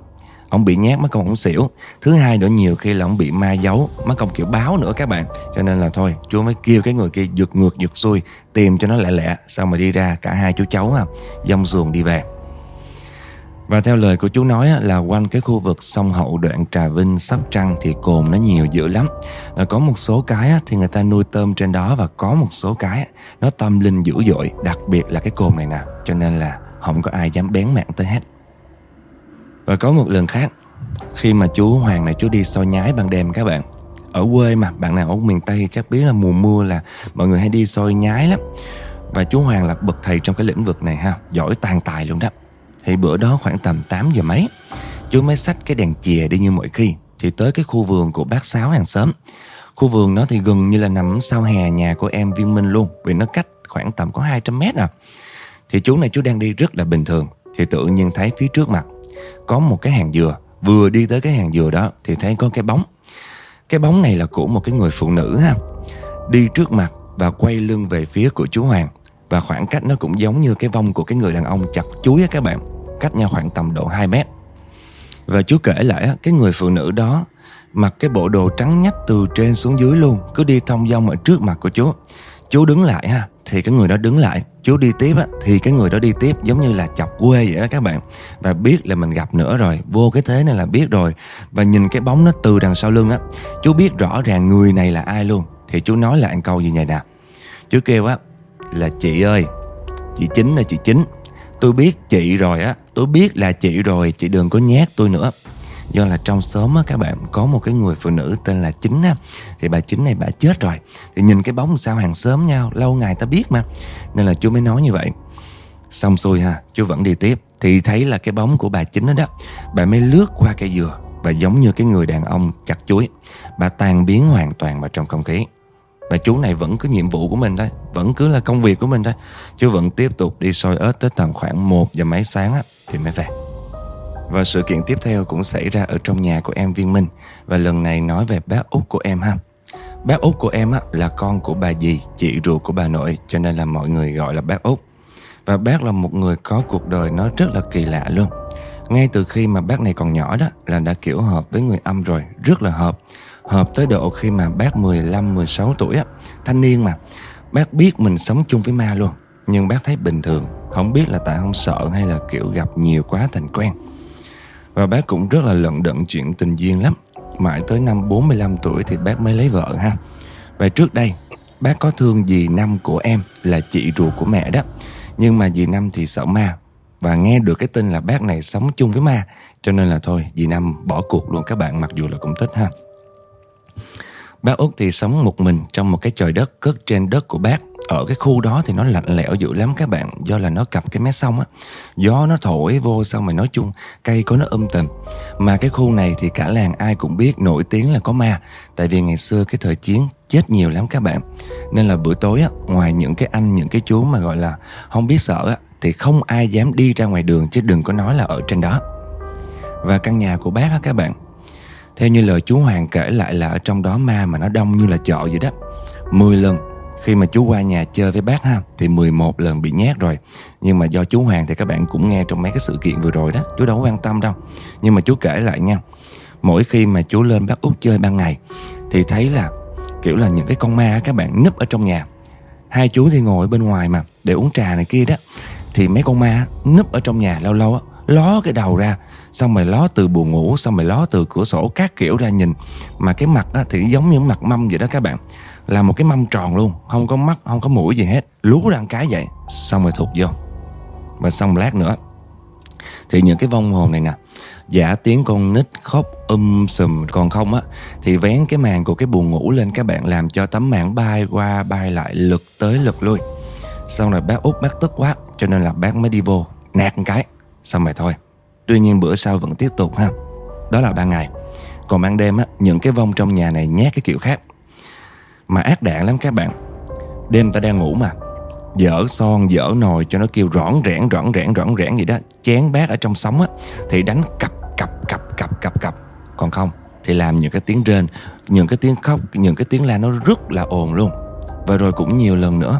Ông bị nhát mất công ông xỉu Thứ hai nữa nhiều khi là ông bị ma giấu Mất công kiểu báo nữa các bạn Cho nên là thôi chú mới kêu cái người kia giật ngược giật xuôi Tìm cho nó lẹ lẹ Xong mà đi ra cả hai chú cháu ha Dông xuồng đi về và theo lời của chú nói là quanh cái khu vực sông Hậu đoạn Trà Vinh, Sóc Trăng thì cồn nó nhiều dữ lắm. Có một số cái thì người ta nuôi tôm trên đó và có một số cái nó tâm linh dữ dội, đặc biệt là cái cồn này nè. Cho nên là không có ai dám bén mạng tới hết. Và có một lần khác, khi mà chú Hoàng này chú đi soi nhái ban đêm các bạn. Ở quê mà, bạn nào ở miền Tây chắc biết là mùa mưa là mọi người hay đi soi nhái lắm. Và chú Hoàng là bậc thầy trong cái lĩnh vực này ha, giỏi tàn tài luôn đó. Thì bữa đó khoảng tầm 8 giờ mấy Chú mới xách cái đèn chìa đi như mọi khi Thì tới cái khu vườn của bác Sáu hàng xóm Khu vườn đó thì gần như là nằm sau hè nhà của em Viên Minh luôn Vì nó cách khoảng tầm có 200 mét à Thì chú này chú đang đi rất là bình thường Thì tự nhiên thấy phía trước mặt có một cái hàng dừa, Vừa đi tới cái hàng dừa đó Thì thấy có cái bóng. Cái bóng này là của một cái người phụ nữ ha. Đi trước mặt và quay lưng về phía của chú Hoàng. Và khoảng cách nó cũng giống như cái vong của cái người đàn ông chặt chuối á các bạn. Cách nhau khoảng tầm độ 2 mét. Và chú kể lại cái người phụ nữ đó Mặc cái bộ đồ trắng nhách từ trên xuống dưới luôn, Cứ đi thông dong ở trước mặt của chú. Chú đứng lại ha, Thì cái người đó đứng lại. Chú đi tiếp á, Thì cái người đó đi tiếp, Giống như là chọc quê vậy đó các bạn. Và biết là mình gặp nữa rồi, Vô cái thế này là biết rồi. Và nhìn cái bóng nó từ đằng sau lưng á, Chú biết rõ ràng người này là ai luôn. Thì chú nói lại câu gì vậy nè Chú kêu á, là chị ơi, Chị Chính là chị Chính. Tôi biết chị rồi á, Tôi biết là chị rồi, Chị đừng có nhát tôi nữa. Do là trong xóm á các bạn Có một cái người phụ nữ tên là Chính á. Thì bà Chính này bà chết rồi. Thì nhìn cái bóng sao hàng xóm nhau Lâu ngày ta biết mà. Nên là chú mới nói như vậy. Xong xuôi ha Chú vẫn đi tiếp. Thì thấy là cái bóng của bà Chính đó đó Bà mới lướt qua cây dừa Và giống như cái người đàn ông chặt chuối. Bà tan biến hoàn toàn vào trong không khí. Và chú này vẫn có nhiệm vụ của mình thôi Vẫn cứ là công việc của mình thôi. Chú vẫn tiếp tục đi soi ớt tới tầm khoảng 1 giờ mấy sáng á, thì mới về. Và sự kiện tiếp theo cũng xảy ra ở trong nhà của em Viên Minh. Và lần này nói về bác út của em ha. Bác út của em á, là con của bà dì, chị ruột của bà nội Cho nên là mọi người gọi là bác út. Và bác là một người có cuộc đời nó rất là kỳ lạ luôn. Ngay từ khi mà bác này còn nhỏ đó Là đã kiểu hợp với người âm rồi Rất là hợp. Hợp tới độ khi mà bác 15-16 tuổi á Thanh niên mà. Bác biết mình sống chung với ma luôn Nhưng bác thấy bình thường. Không biết là tại không sợ hay là kiểu gặp nhiều quá thành quen. Và bác cũng rất là lận đận chuyện tình duyên lắm. Mãi tới năm 45 tuổi thì bác mới lấy vợ ha. Và trước đây, Bác có thương dì Năm của em Là chị ruột của mẹ đó. Nhưng mà dì Năm thì sợ ma. Và nghe được cái tin là bác này sống chung với ma, Cho nên là thôi, dì Năm bỏ cuộc luôn. Các bạn Mặc dù là cũng thích ha. Bác Út thì sống một mình trong một cái trời đất cất trên đất của bác ở cái khu đó thì nó lạnh lẽo dữ lắm các bạn, Do là nó cặp cái mé sông á. Gió nó thổi vô xong mà nói chung Cây có nó um âm tầm Mà cái khu này thì cả làng ai cũng biết Nổi tiếng là có ma, Tại vì ngày xưa cái thời chiến chết nhiều lắm các bạn. Nên là bữa tối á, Ngoài những cái anh, những cái chú mà gọi là Không biết sợ á, Thì không ai dám đi ra ngoài đường, Chứ đừng có nói là ở trên đó. Và căn nhà của bác á các bạn, theo như lời chú Hoàng kể lại là ở trong đó ma mà nó đông như là chợ vậy đó. 10 lần khi mà chú qua nhà chơi với bác ha Thì 11 lần bị nhát rồi. Nhưng mà do chú Hoàng thì các bạn cũng nghe trong mấy cái sự kiện vừa rồi đó Chú đâu có quan tâm đâu. Nhưng mà chú kể lại nha Mỗi khi mà chú lên bác út chơi ban ngày Thì thấy là kiểu là những cái con ma các bạn núp ở trong nhà. Hai chú thì ngồi bên ngoài mà Để uống trà này kia đó. Thì mấy con ma núp ở trong nhà lâu lâu á ló cái đầu ra xong rồi ló từ buồn ngủ xong rồi ló từ cửa sổ các kiểu ra nhìn. Mà cái mặt á, thì giống như mặt mâm vậy đó các bạn là một cái mâm tròn luôn, không có mắt không có mũi gì hết. Lú ra cái vậy, xong rồi thụt vô. Và xong lát nữa. Thì những cái vong hồn này nè, giả tiếng con nít khóc um sùm. Còn không á, thì vén cái màn của cái buồn ngủ lên các bạn, làm cho tấm màn bay qua bay lại lực tới lực lui. Xong rồi bác út bác tức quá, cho nên là bác mới đi vô, nạt một cái. Xong rồi thôi. Tuy nhiên bữa sau vẫn tiếp tục ha. Đó là ban ngày. Còn ban đêm á, những cái vong trong nhà này nhát cái kiểu khác mà ác đạn lắm các bạn. Đêm ta đang ngủ mà. Dở son dở nồi cho nó kêu rõn rẽn rõn rẽn rõn rẽn gì đó. Chén bát ở trong sóng á thì đánh cặp cặp cặp cặp cặp cặp. Còn không thì làm những cái tiếng rên những cái tiếng khóc những cái tiếng la nó rất là ồn luôn. Và rồi cũng nhiều lần nữa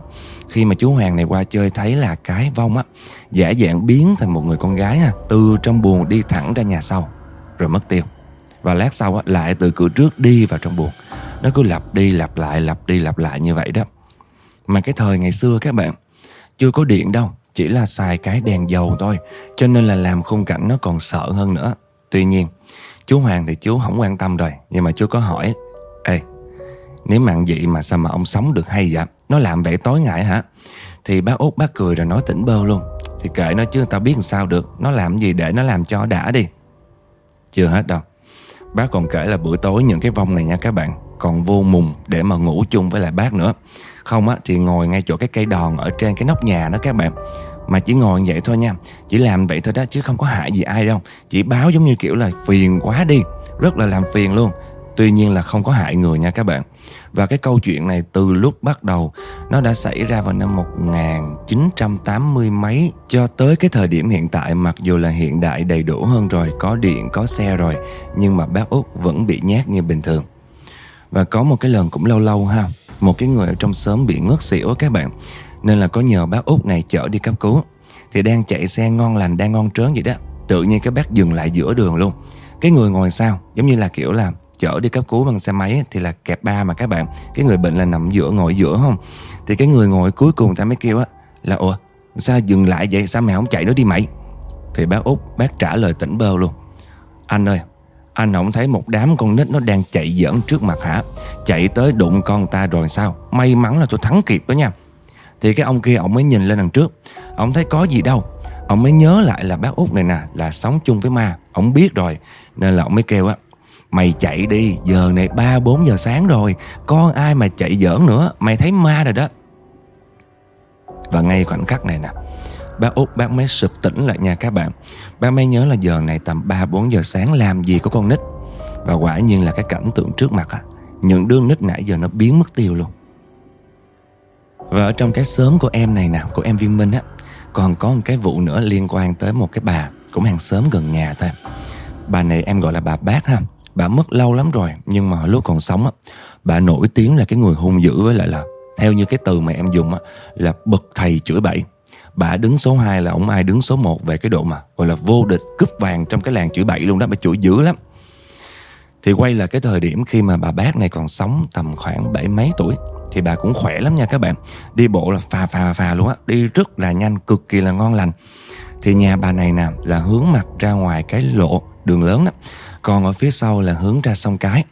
khi mà chú Hoàng này qua chơi thấy là cái vong á giả dạng biến thành một người con gái à, từ trong buồng đi thẳng ra nhà sau rồi mất tiêu. Và lát sau á lại từ cửa trước đi vào trong buồng nó cứ lặp đi lặp lại, lặp đi lặp lại như vậy đó. Mà cái thời ngày xưa các bạn, chưa có điện đâu, chỉ là xài cái đèn dầu thôi, cho nên là làm khung cảnh nó còn sợ hơn nữa. Tuy nhiên, chú Hoàng thì chú không quan tâm rồi, nhưng mà chú có hỏi, ê, nếu mạng vậy mà sao mà ông sống được hay vậy? Nó làm vậy tối ngại hả? Thì bác út bác cười rồi nói tỉnh bơ luôn. Thì kệ nó chứ, tao biết làm sao được. Nó làm gì để nó làm cho đã đi. Chưa hết đâu. Bác còn kể là buổi tối những cái vong này nha các bạn còn vô mùng để mà ngủ chung với lại bác nữa. Không á thì ngồi ngay chỗ cái cây đòn ở trên cái nóc nhà đó các bạn. Mà chỉ ngồi như vậy thôi nha chỉ làm vậy thôi đó chứ không có hại gì ai đâu. Chỉ báo giống như kiểu là phiền quá đi rất là làm phiền luôn. Tuy nhiên là không có hại người nha các bạn. Và cái câu chuyện này từ lúc bắt đầu nó đã xảy ra vào năm 1980 mấy cho tới cái thời điểm hiện tại mặc dù là hiện đại đầy đủ hơn rồi, có điện, có xe rồi nhưng mà bác Út vẫn bị nhát như bình thường. Và có một cái lần cũng lâu lâu ha, một cái người ở trong xóm bị ngất xỉu các bạn. Nên là có nhờ bác út này chở đi cấp cứu. Thì đang chạy xe ngon lành đang ngon trớn vậy đó. Tự nhiên cái bác dừng lại giữa đường luôn. Cái người ngồi sau giống như là kiểu là chở đi cấp cứu bằng xe máy thì là kẹp ba mà các bạn. Cái người bệnh là nằm giữa ngồi giữa không? Thì cái người ngồi cuối cùng ta mới kêu á là ủa sao dừng lại vậy? Sao mày không chạy nó đi mày? Thì bác út bác trả lời tỉnh bơ luôn. Anh ơi anh không thấy một đám con nít nó đang chạy giỡn trước mặt hả? Chạy tới đụng con ta rồi sao? May mắn là tôi thắng kịp đó nha. Thì cái ông kia, ông mới nhìn lên đằng trước. Ông thấy có gì đâu. Ông mới nhớ lại là bác út này nè, Là sống chung với ma. Ông biết rồi, Nên là ông mới kêu á, Mày chạy đi, Giờ này 3-4 giờ sáng rồi, Con ai mà chạy giỡn nữa? Mày thấy ma rồi đó. Và ngay khoảnh khắc này nè Bác út, bác mới sực tỉnh lại nha các bạn. Bác mới nhớ là giờ này tầm 3-4 giờ sáng làm gì có con nít. Và quả nhiên là cái cảnh tượng trước mặt à Những đứa nít nãy giờ nó biến mất tiêu luôn. Và ở trong cái xóm của em này nè, Của em Viên Minh á, Còn có một cái vụ nữa liên quan tới một cái bà Cũng hàng xóm gần nhà thôi. Bà này em gọi là bà bác ha, Bà mất lâu lắm rồi, Nhưng mà lúc còn sống á, Bà nổi tiếng là cái người hung dữ với lại là, Theo như cái từ mà em dùng á, Là bậc thầy chửi bậy bà đứng số 2 là ông ai đứng số 1 về cái độ mà gọi là vô địch cúp vàng trong cái làng chửi bậy luôn đó, bà chửi dữ lắm. Thì quay là cái thời điểm khi mà bà bác này còn sống tầm khoảng bảy mấy tuổi, thì bà cũng khỏe lắm nha các bạn. Đi bộ là phà phà phà luôn á, đi rất là nhanh, cực kỳ là ngon lành. Thì nhà bà này nè là hướng mặt ra ngoài cái lộ đường lớn đó, còn ở phía sau là hướng ra sông cái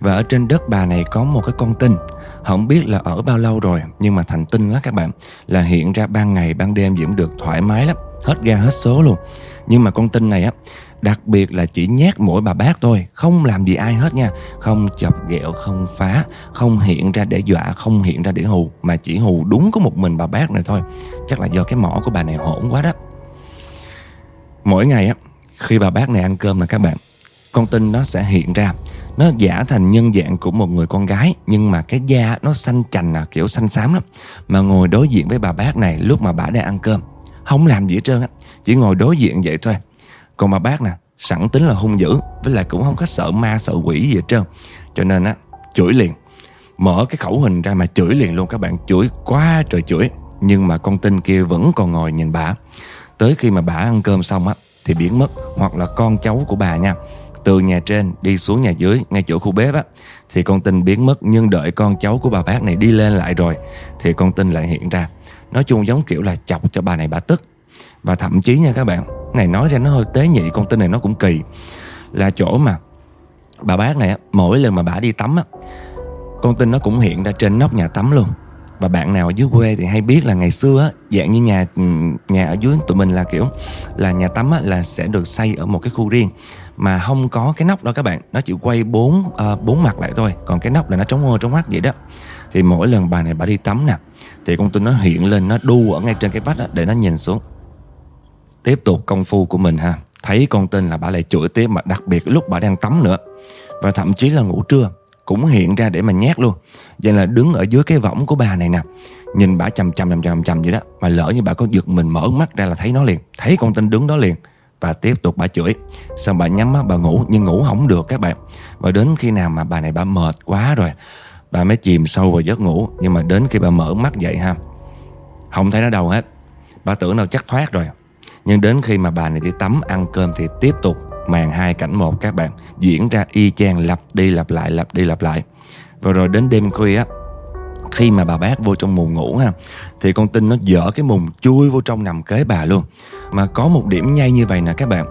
và ở trên đất bà này có một cái con tinh Không biết là ở bao lâu rồi Nhưng mà thành tinh lắm các bạn Là hiện ra ban ngày ban đêm diễn được thoải mái lắm Hết ga hết số luôn. Nhưng mà con tinh này á Đặc biệt là chỉ nhát mỗi bà bác thôi Không làm gì ai hết nha. Không chọc ghẹo, không phá Không hiện ra để dọa, không hiện ra để hù Mà chỉ hù đúng có một mình bà bác này thôi. Chắc là do cái mỏ của bà này hỗn quá đó. Mỗi ngày á Khi bà bác này ăn cơm là các bạn Con tinh nó sẽ hiện ra nó giả thành nhân dạng của một người con gái, nhưng mà cái da nó xanh chành à kiểu xanh xám lắm. Mà ngồi đối diện với bà bác này lúc mà bà đang ăn cơm, không làm gì hết trơn á, chỉ ngồi đối diện vậy thôi. Còn bà bác nè, sẵn tính là hung dữ, với lại cũng không có sợ ma, sợ quỷ gì hết trơn. Cho nên á, chửi liền. Mở cái khẩu hình ra mà chửi liền luôn các bạn. Chửi quá trời chửi. Nhưng mà con tinh kia vẫn còn ngồi nhìn bà. Tới khi mà bà ăn cơm xong á, thì biến mất, hoặc là con cháu của bà nha từ nhà trên đi xuống nhà dưới, ngay chỗ khu bếp á. Thì con tinh biến mất, nhưng đợi con cháu của bà bác này đi lên lại rồi, thì con tinh lại hiện ra. Nói chung giống kiểu là chọc cho bà này bà tức. Và thậm chí nha các bạn này nói ra nó hơi tế nhị, con tin này nó cũng kỳ. Là chỗ mà bà bác này á, mỗi lần mà bà đi tắm á, con tin nó cũng hiện ra trên nóc nhà tắm luôn. Và bạn nào ở dưới quê thì hay biết là ngày xưa á, dạng như nhà ừ, nhà ở dưới tụi mình là kiểu là nhà tắm á, là sẽ được xây ở một cái khu riêng mà không có cái nóc đó các bạn. Nó chỉ quay bốn uh, bốn mặt lại thôi. Còn cái nóc là nó trống ngơ trống mắt vậy đó. Thì mỗi lần bà này bà đi tắm nè thì con tin nó hiện lên nó đu ở ngay trên cái vách đó để nó nhìn xuống. Tiếp tục công phu của mình ha. Thấy con tin là bà lại chửi tiếp mà đặc biệt lúc bà đang tắm nữa. Và thậm chí là ngủ trưa cũng hiện ra để mà nhát luôn. Vậy là đứng ở dưới cái võng của bà này nè nhìn bà chầm chầm chầm chầm chầm vậy đó. Mà lỡ như bà có giật mình mở mắt ra là thấy nó liền. Thấy con tin đứng đó liền và tiếp tục bà chửi. Xong bà nhắm mắt, bà ngủ? Nhưng ngủ không được các bạn. Và đến khi nào mà bà này bà mệt quá rồi, bà mới chìm sâu vào giấc ngủ. Nhưng mà đến khi bà mở mắt dậy ha, không thấy nó đâu hết. Bà tưởng đâu chắc thoát rồi. Nhưng đến khi mà bà này đi tắm, ăn cơm thì tiếp tục màn hai cảnh một các bạn. Diễn ra y chang lặp đi lặp lại, lặp đi lặp lại. Và rồi đến đêm khuya á, khi mà bà bác vô trong mùng ngủ ha, thì con tin nó dở cái mùng chui vô trong nằm kế bà luôn mà có một điểm nhây như vậy nè các bạn.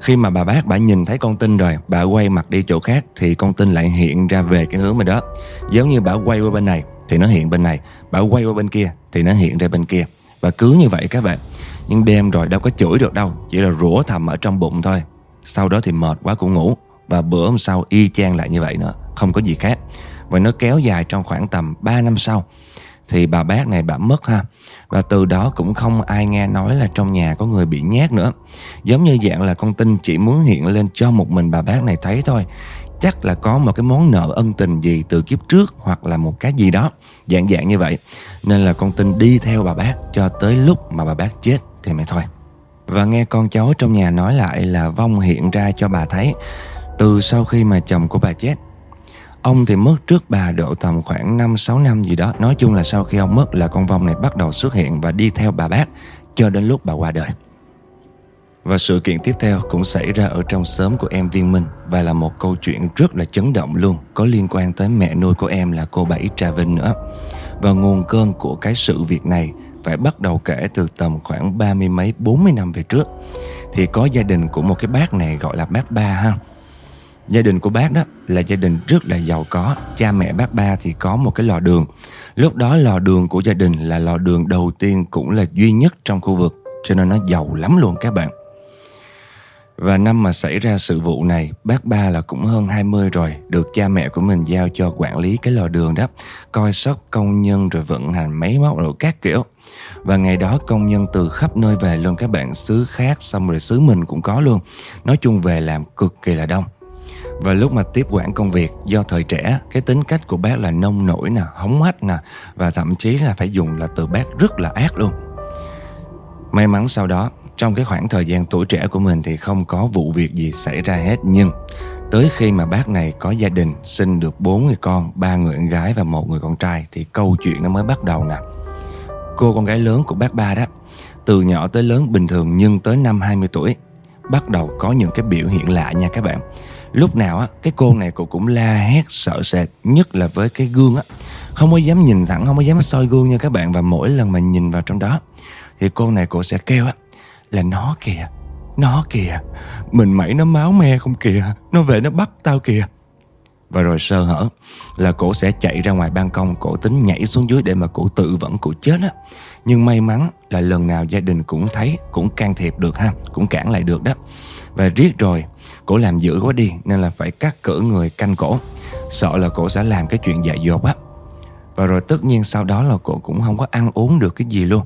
Khi mà bà bác, bà nhìn thấy con tin rồi, bà quay mặt đi chỗ khác thì con tin lại hiện ra về cái hướng mà đó. Giống như bà quay qua bên này thì nó hiện bên này, bà quay qua bên kia thì nó hiện ra bên kia. Và cứ như vậy các bạn. Nhưng đêm rồi đâu có chửi được đâu, chỉ là rủa thầm ở trong bụng thôi. Sau đó thì mệt quá cũng ngủ. Và bữa hôm sau y chang lại như vậy nữa, không có gì khác. Và nó kéo dài trong khoảng tầm 3 năm sau. Thì bà bác này bà mất ha và từ đó cũng không ai nghe nói là trong nhà có người bị nhát nữa. Giống như dạng là con tin chỉ muốn hiện lên cho một mình bà bác này thấy thôi. Chắc là có một cái món nợ ân tình gì từ kiếp trước hoặc là một cái gì đó. Dạng dạng như vậy. Nên là con tin đi theo bà bác cho tới lúc mà bà bác chết thì mới thôi. Và nghe con cháu trong nhà nói lại là vong hiện ra cho bà thấy. Từ sau khi mà chồng của bà chết Ông thì mất trước bà độ tầm khoảng 5-6 năm gì đó. Nói chung là sau khi ông mất là con vong này bắt đầu xuất hiện và đi theo bà bác Cho đến lúc bà qua đời. Và sự kiện tiếp theo cũng xảy ra ở trong xóm của em Viên Minh Và là một câu chuyện rất là chấn động luôn, Có liên quan tới mẹ nuôi của em là cô Bảy Trà Vinh nữa. Và nguồn cơn của cái sự việc này phải bắt đầu kể từ tầm khoảng ba mươi mấy, bốn mươi năm về trước. Thì có gia đình của một cái bác này gọi là bác ba ha. Gia đình của bác đó là gia đình rất là giàu có. Cha mẹ bác ba thì có một cái lò đường. Lúc đó lò đường của gia đình là lò đường đầu tiên cũng là duy nhất trong khu vực, Cho nên nó giàu lắm luôn các bạn. Và năm mà xảy ra sự vụ này, Bác ba là cũng hơn 20 rồi, Được cha mẹ của mình giao cho quản lý cái lò đường đó, Coi sóc công nhân rồi vận hành máy móc rồi các kiểu. Và ngày đó công nhân từ khắp nơi về luôn các bạn, Xứ khác, xong rồi xứ mình cũng có luôn. Nói chung về làm cực kỳ là đông và lúc mà tiếp quản công việc do thời trẻ, cái tính cách của bác là nông nổi nè, hóng hách nè và thậm chí là phải dùng là từ bác rất là ác luôn. May mắn sau đó, trong cái khoảng thời gian tuổi trẻ của mình thì không có vụ việc gì xảy ra hết nhưng tới khi mà bác này có gia đình sinh được bốn người con, ba người con gái và một người con trai thì câu chuyện nó mới bắt đầu nè. Cô con gái lớn của bác ba đó, từ nhỏ tới lớn bình thường nhưng tới năm 20 tuổi bắt đầu có những cái biểu hiện lạ nha các bạn lúc nào á, cái cô này cô cũng la hét sợ sệt, nhất là với cái gương á. Không có dám nhìn thẳng, không có dám soi gương nha các bạn và mỗi lần mà nhìn vào trong đó, thì cô này cô sẽ kêu á, là nó kìa nó kìa, mình mẩy nó máu me không kìa, nó về nó bắt tao kìa và rồi sơ hở là cổ sẽ chạy ra ngoài ban công. Cổ tính nhảy xuống dưới để mà cổ tự vẫn cổ chết á. Nhưng may mắn là lần nào gia đình cũng thấy, cũng can thiệp được ha, cũng cản lại được đó. Và riết rồi, cổ làm dữ quá đi, nên là phải cắt cử người canh cổ. Sợ là cổ sẽ làm cái chuyện dại dột á. Và rồi tất nhiên sau đó là cổ cũng không có ăn uống được cái gì luôn.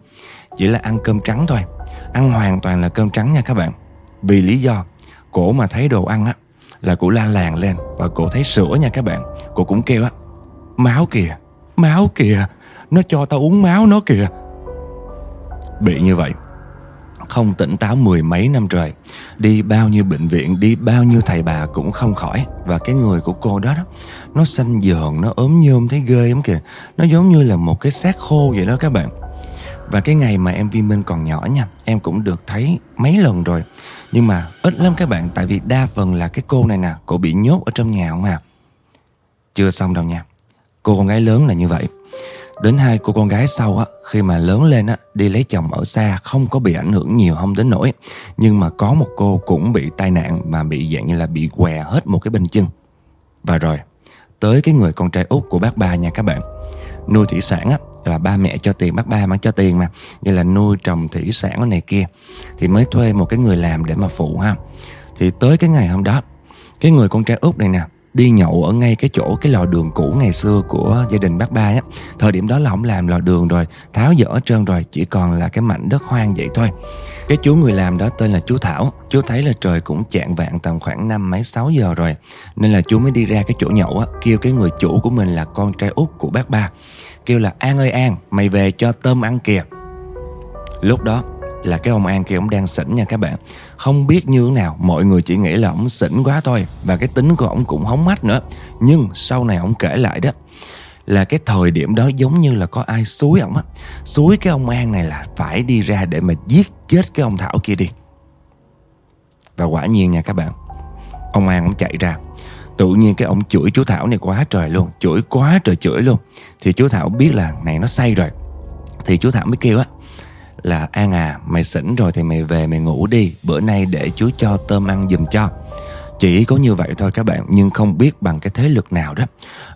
Chỉ là ăn cơm trắng thôi. Ăn hoàn toàn là cơm trắng nha các bạn. Vì lý do, cổ mà thấy đồ ăn á là cổ la làng lên và cổ thấy sữa nha các bạn. Cổ cũng kêu á, máu kìa máu kìa, nó cho tao uống máu nó kìa. Bị như vậy, không tỉnh táo mười mấy năm trời, đi bao nhiêu bệnh viện, đi bao nhiêu thầy bà cũng không khỏi. Và cái người của cô đó đó, nó xanh dờn, nó ốm nhôm, thấy ghê lắm kìa. Nó giống như là một cái xác khô vậy đó các bạn và cái ngày mà em Vi Minh còn nhỏ nha Em cũng được thấy mấy lần rồi Nhưng mà ít lắm các bạn Tại vì đa phần là cái cô này nè Cô bị nhốt ở trong nhà không à Chưa xong đâu nha Cô con gái lớn là như vậy Đến hai cô con gái sau á, khi mà lớn lên á, đi lấy chồng ở xa không có bị ảnh hưởng nhiều không đến nỗi. Nhưng mà có một cô cũng bị tai nạn mà bị dạng như là bị què hết một cái bên chân. Và rồi, tới cái người con trai út của bác ba nha các bạn. Nuôi thủy sản á, là ba mẹ cho tiền, bác ba mà cho tiền mà. Như là nuôi trồng thủy sản này kia. Thì mới thuê một cái người làm để mà phụ ha. Thì tới cái ngày hôm đó, cái người con trai út này nè, đi nhậu ở ngay cái chỗ, cái lò đường cũ ngày xưa của gia đình bác ba á thời điểm đó là ông làm lò đường rồi, tháo dỡ trơn rồi, chỉ còn là cái mảnh đất hoang vậy thôi. Cái chú người làm đó tên là chú Thảo. Chú thấy là trời cũng chạng vạn tầm khoảng năm mấy, sáu giờ rồi, Nên là chú mới đi ra cái chỗ nhậu á, Kêu cái người chủ của mình là con trai út của bác ba. Kêu là, An ơi An, Mày về cho tôm ăn kìa. Lúc đó là cái ông An kia ông đang xỉn nha các bạn. Không biết như thế nào, Mọi người chỉ nghĩ là ông xỉn quá thôi Và cái tính của ông cũng hóng mắt nữa. Nhưng sau này ông kể lại đó, Là cái thời điểm đó giống như là có ai xúi ông á. Xúi cái ông An này là phải đi ra để mà giết chết cái ông Thảo kia đi. Và quả nhiên nha các bạn, Ông An ông chạy ra. Tự nhiên cái ông chửi chú Thảo này quá trời luôn, Chửi quá trời chửi luôn. Thì chú Thảo biết là này nó say rồi. Thì chú Thảo mới kêu á là An à mày xỉn rồi thì mày về mày ngủ đi, Bữa nay để chú cho tôm ăn dùm cho. Chỉ có như vậy thôi các bạn, Nhưng không biết bằng cái thế lực nào đó.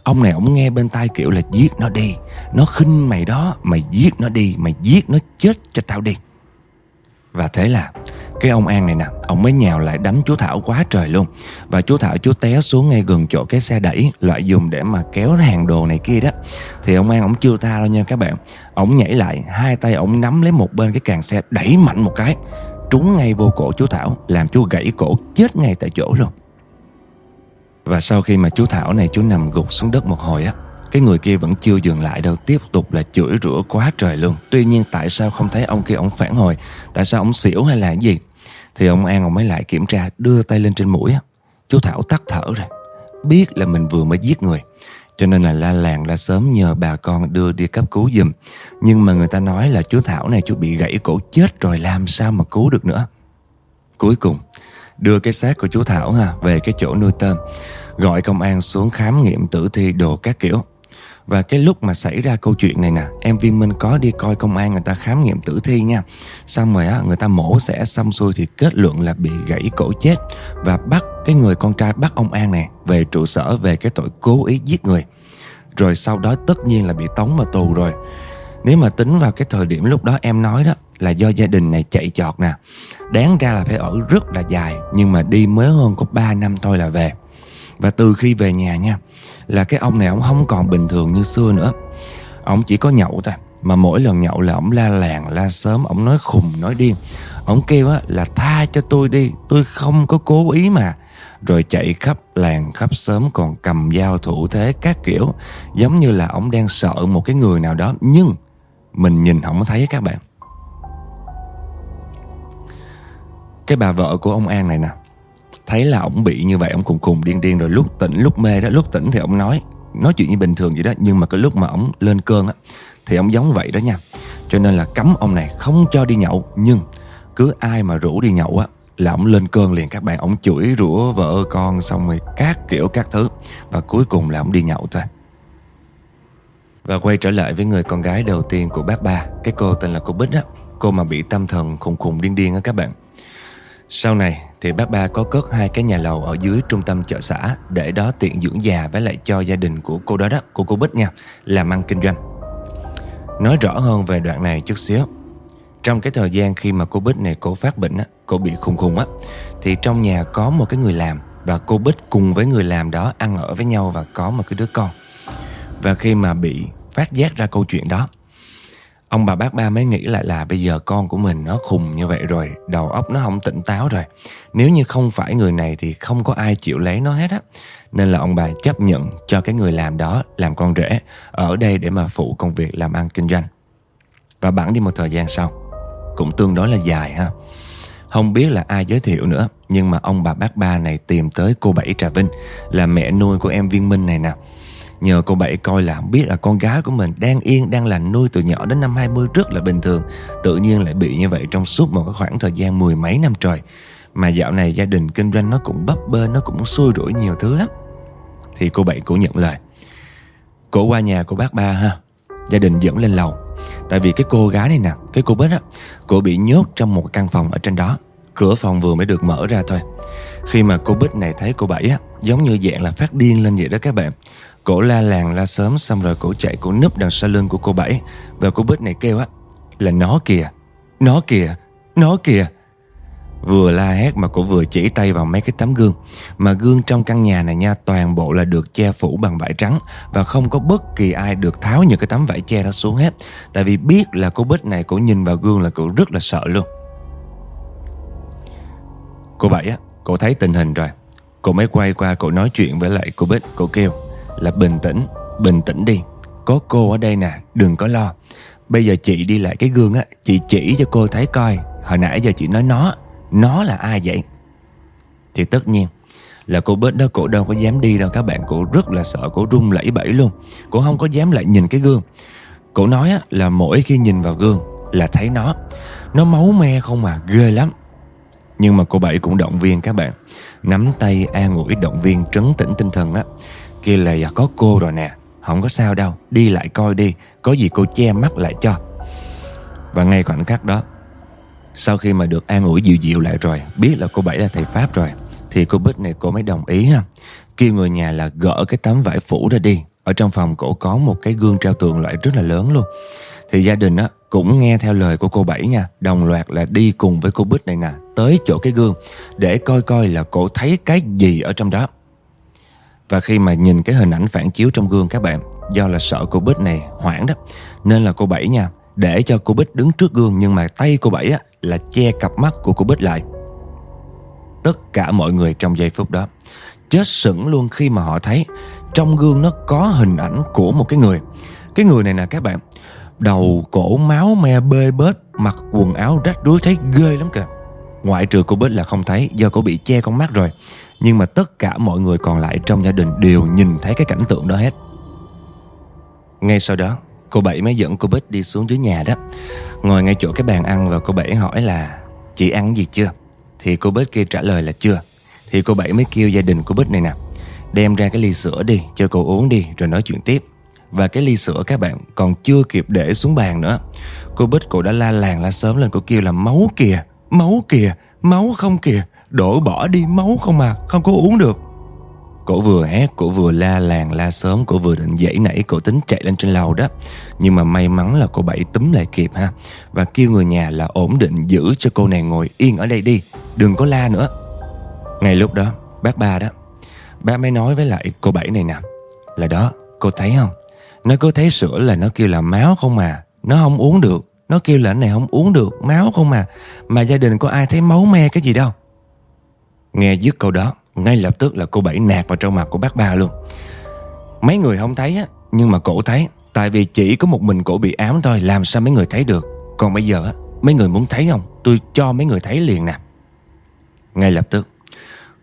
Ông này ông nghe bên tai kiểu là giết nó đi, Nó khinh mày đó, Mày giết nó đi, Mày giết nó chết cho tao đi. Và thế là, cái ông An này nè, Ông mới nhào lại đánh chú Thảo quá trời luôn. Và chú Thảo chú té xuống ngay gần chỗ cái xe đẩy Loại dùng để mà kéo hàng đồ này kia đó. Thì ông An ông chưa tha đâu nha các bạn. Ông nhảy lại, Hai tay ông nắm lấy một bên cái càng xe, Đẩy mạnh một cái. Trúng ngay vô cổ chú Thảo, Làm chú gãy cổ, chết ngay tại chỗ luôn. Và sau khi mà chú Thảo này chú nằm gục xuống đất một hồi á cái người kia vẫn chưa dừng lại đâu, Tiếp tục là chửi rủa quá trời luôn. Tuy nhiên tại sao không thấy ông kia, ông phản hồi? Tại sao ông xỉu hay là gì? Thì ông An ông mới lại kiểm tra, Đưa tay lên trên mũi Chú Thảo tắt thở rồi. Biết là mình vừa mới giết người, Cho nên là la làng la sớm nhờ bà con đưa đi cấp cứu giùm. Nhưng mà người ta nói là chú Thảo này chú bị gãy cổ chết rồi, Làm sao mà cứu được nữa? Cuối cùng, Đưa cái xác của chú Thảo ha, về cái chỗ nuôi tôm, Gọi công an xuống khám nghiệm tử thi đồ các kiểu và cái lúc mà xảy ra câu chuyện này nè, Em Viên Minh có đi coi công an người ta khám nghiệm tử thi nha. Xong rồi á, người ta mổ xẻ xong xuôi Thì kết luận là bị gãy cổ chết. Và bắt cái người con trai, bắt ông An này Về trụ sở về cái tội cố ý giết người. Rồi sau đó tất nhiên là bị tống vào tù rồi. Nếu mà tính vào cái thời điểm lúc đó em nói đó, Là do gia đình này chạy chọt nè. Đáng ra là phải ở rất là dài, Nhưng mà đi mới hơn có 3 năm thôi là về. Và từ khi về nhà nha, là cái ông này ông không còn bình thường như xưa nữa. Ông chỉ có nhậu thôi, mà mỗi lần nhậu là ông la làng, la sớm ông nói khùng, nói điên. Ông kêu á là tha cho tôi đi, tôi không có cố ý mà. Rồi chạy khắp làng, khắp sớm còn cầm dao thủ thế các kiểu, giống như là ông đang sợ một cái người nào đó. Nhưng mình nhìn không thấy các bạn. Cái bà vợ của ông An này nè thấy là ổng bị như vậy, ổng cùng cùng điên điên, rồi lúc tỉnh, lúc mê đó, lúc tỉnh thì ổng nói nói chuyện như bình thường vậy đó, nhưng mà cái lúc mà ổng lên cơn á, thì ổng giống vậy đó nha. Cho nên là cấm ông này không cho đi nhậu, nhưng cứ ai mà rủ đi nhậu á, là ổng lên cơn liền, các bạn ổng chửi rủa vợ con xong rồi các kiểu các thứ, và cuối cùng là ổng đi nhậu thôi. Và quay trở lại với người con gái đầu tiên của bác ba, cái cô tên là cô bích á, cô mà bị tâm thần khùng khùng điên điên á các bạn. Sau này thì bác ba có cất hai cái nhà lầu ở dưới trung tâm chợ xã để đó tiện dưỡng già với lại cho gia đình của cô đó đó, của cô Bích nha, làm ăn kinh doanh. Nói rõ hơn về đoạn này chút xíu. Trong cái thời gian khi mà cô Bích này cô phát bệnh á, cô bị khùng khùng á, thì trong nhà có một cái người làm và cô Bích cùng với người làm đó ăn ở với nhau và có một cái đứa con. Và khi mà bị phát giác ra câu chuyện đó Ông bà bác ba mới nghĩ lại là bây giờ con của mình nó khùng như vậy rồi, đầu óc nó không tỉnh táo rồi. Nếu như không phải người này thì không có ai chịu lấy nó hết á. Nên là ông bà chấp nhận cho cái người làm đó làm con rể ở đây để mà phụ công việc làm ăn kinh doanh. Và bẵng đi một thời gian sau, cũng tương đối là dài ha. Không biết là ai giới thiệu nữa, nhưng mà ông bà bác ba này tìm tới cô Bảy Trà Vinh là mẹ nuôi của em Viên Minh này nè. Nhờ cô Bảy coi là biết là con gái của mình đang yên, đang lành nuôi từ nhỏ đến năm 20 rất là bình thường. Tự nhiên lại bị như vậy trong suốt một cái khoảng thời gian mười mấy năm trời. Mà dạo này gia đình kinh doanh nó cũng bấp bênh, nó cũng xui rủi nhiều thứ lắm. Thì cô Bảy cũng nhận lời. Cô qua nhà của bác ba ha. Gia đình dẫn lên lầu Tại vì cái cô gái này nè Cái cô Bích á Cô bị nhốt trong một căn phòng ở trên đó Cửa phòng vừa mới được mở ra thôi Khi mà cô Bích này thấy cô Bảy á Giống như dạng là phát điên lên vậy đó các bạn Cổ la làng la sớm Xong rồi cổ chạy, cổ núp đằng sau lưng của cô Bảy. Và cô Bích này kêu á, Là nó kìa Nó kìa Nó kìa. Vừa la hét mà cổ vừa chỉ tay vào mấy cái tấm gương. Mà gương trong căn nhà này nha, Toàn bộ là được che phủ bằng vải trắng. Và không có bất kỳ ai được tháo những cái tấm vải che đó xuống hết. Tại vì biết là cô Bích này, Cổ nhìn vào gương là cổ rất là sợ luôn. Cô Bảy á, cổ thấy tình hình rồi. Cô mới quay qua, cổ nói chuyện với lại cô Bích Cô kêu là bình tĩnh Bình tĩnh đi. Có cô ở đây nè Đừng có lo. Bây giờ chị đi lại cái gương á Chị chỉ cho cô thấy coi. Hồi nãy giờ chị nói nó Nó là ai vậy? Thì tất nhiên là cô bớt đó cổ đâu có dám đi đâu. Các bạn Cổ rất là sợ Cổ run lẩy bẩy luôn. Cổ không có dám lại nhìn cái gương. Cổ nói á, là mỗi khi nhìn vào gương Là thấy nó. Nó máu me không mà ghê lắm. Nhưng mà cô Bảy cũng động viên các bạn Nắm tay an ủi động viên trấn tĩnh tinh thần á. Kia là dạ có cô rồi nè. Không có sao đâu. Đi lại coi đi. Có gì cô che mắt lại cho. Và ngay khoảnh khắc đó, Sau khi mà được an ủi dịu dịu lại rồi, Biết là cô Bảy là thầy Pháp rồi, Thì cô Bích này cô mới đồng ý ha. Kêu người nhà là gỡ cái tấm vải phủ ra đi. Ở trong phòng cổ có một cái gương treo tường loại rất là lớn luôn. Thì gia đình á, cũng nghe theo lời của cô Bảy nha. Đồng loạt là đi cùng với cô Bích này nè, Tới chỗ cái gương, Để coi coi là cổ thấy cái gì ở trong đó và khi mà nhìn cái hình ảnh phản chiếu trong gương các bạn Do là sợ cô Bích này hoảng đó Nên là cô Bảy nha Để cho cô Bích đứng trước gương Nhưng mà tay cô Bảy á, là che cặp mắt của cô Bích lại. Tất cả mọi người trong giây phút đó Chết sững luôn khi mà họ thấy Trong gương nó có hình ảnh của một cái người. Cái người này nè các bạn Đầu cổ máu me bê bết Mặc quần áo rách rưới thấy ghê lắm kìa. Ngoại trừ cô Bích là không thấy Do cô bị che con mắt rồi. Nhưng mà tất cả mọi người còn lại trong gia đình Đều nhìn thấy cái cảnh tượng đó hết. Ngay sau đó Cô Bảy mới dẫn cô Bích đi xuống dưới nhà đó. Ngồi ngay chỗ cái bàn ăn Và cô Bảy hỏi là Chị ăn gì chưa? Thì cô Bích kia trả lời là chưa. Thì cô Bảy mới kêu gia đình cô Bích này nè Đem ra cái ly sữa đi Cho cô uống đi rồi nói chuyện tiếp. Và cái ly sữa các bạn còn chưa kịp để xuống bàn nữa. Cô Bích cô đã la làng la sớm lên Cô kêu là máu kìa Máu kìa, máu không kìa. Đổ bỏ đi máu không mà, không có uống được. Cổ vừa hét, cổ vừa la làng la sớm Cổ vừa định dãy nảy, cổ tính chạy lên trên lầu đó. Nhưng mà may mắn là cô Bảy túm lại kịp ha Và kêu người nhà là ổn định giữ cho cô này ngồi yên ở đây đi Đừng có la nữa. Ngay lúc đó, bác ba đó Bác mới nói với lại cô Bảy này nè Là đó, cô thấy không? Nó cứ thấy sữa là nó kêu là máu không mà Nó không uống được. Nó kêu là này không uống được Máu không mà Mà gia đình có ai thấy máu me cái gì đâu? Nghe dứt câu đó, Ngay lập tức là cô Bảy nạt vào trong mặt của bác ba luôn. Mấy người không thấy á, Nhưng mà cổ thấy, Tại vì chỉ có một mình cổ bị ám thôi, Làm sao mấy người thấy được? Còn bây giờ á, Mấy người muốn thấy không? Tôi cho mấy người thấy liền nè. Ngay lập tức,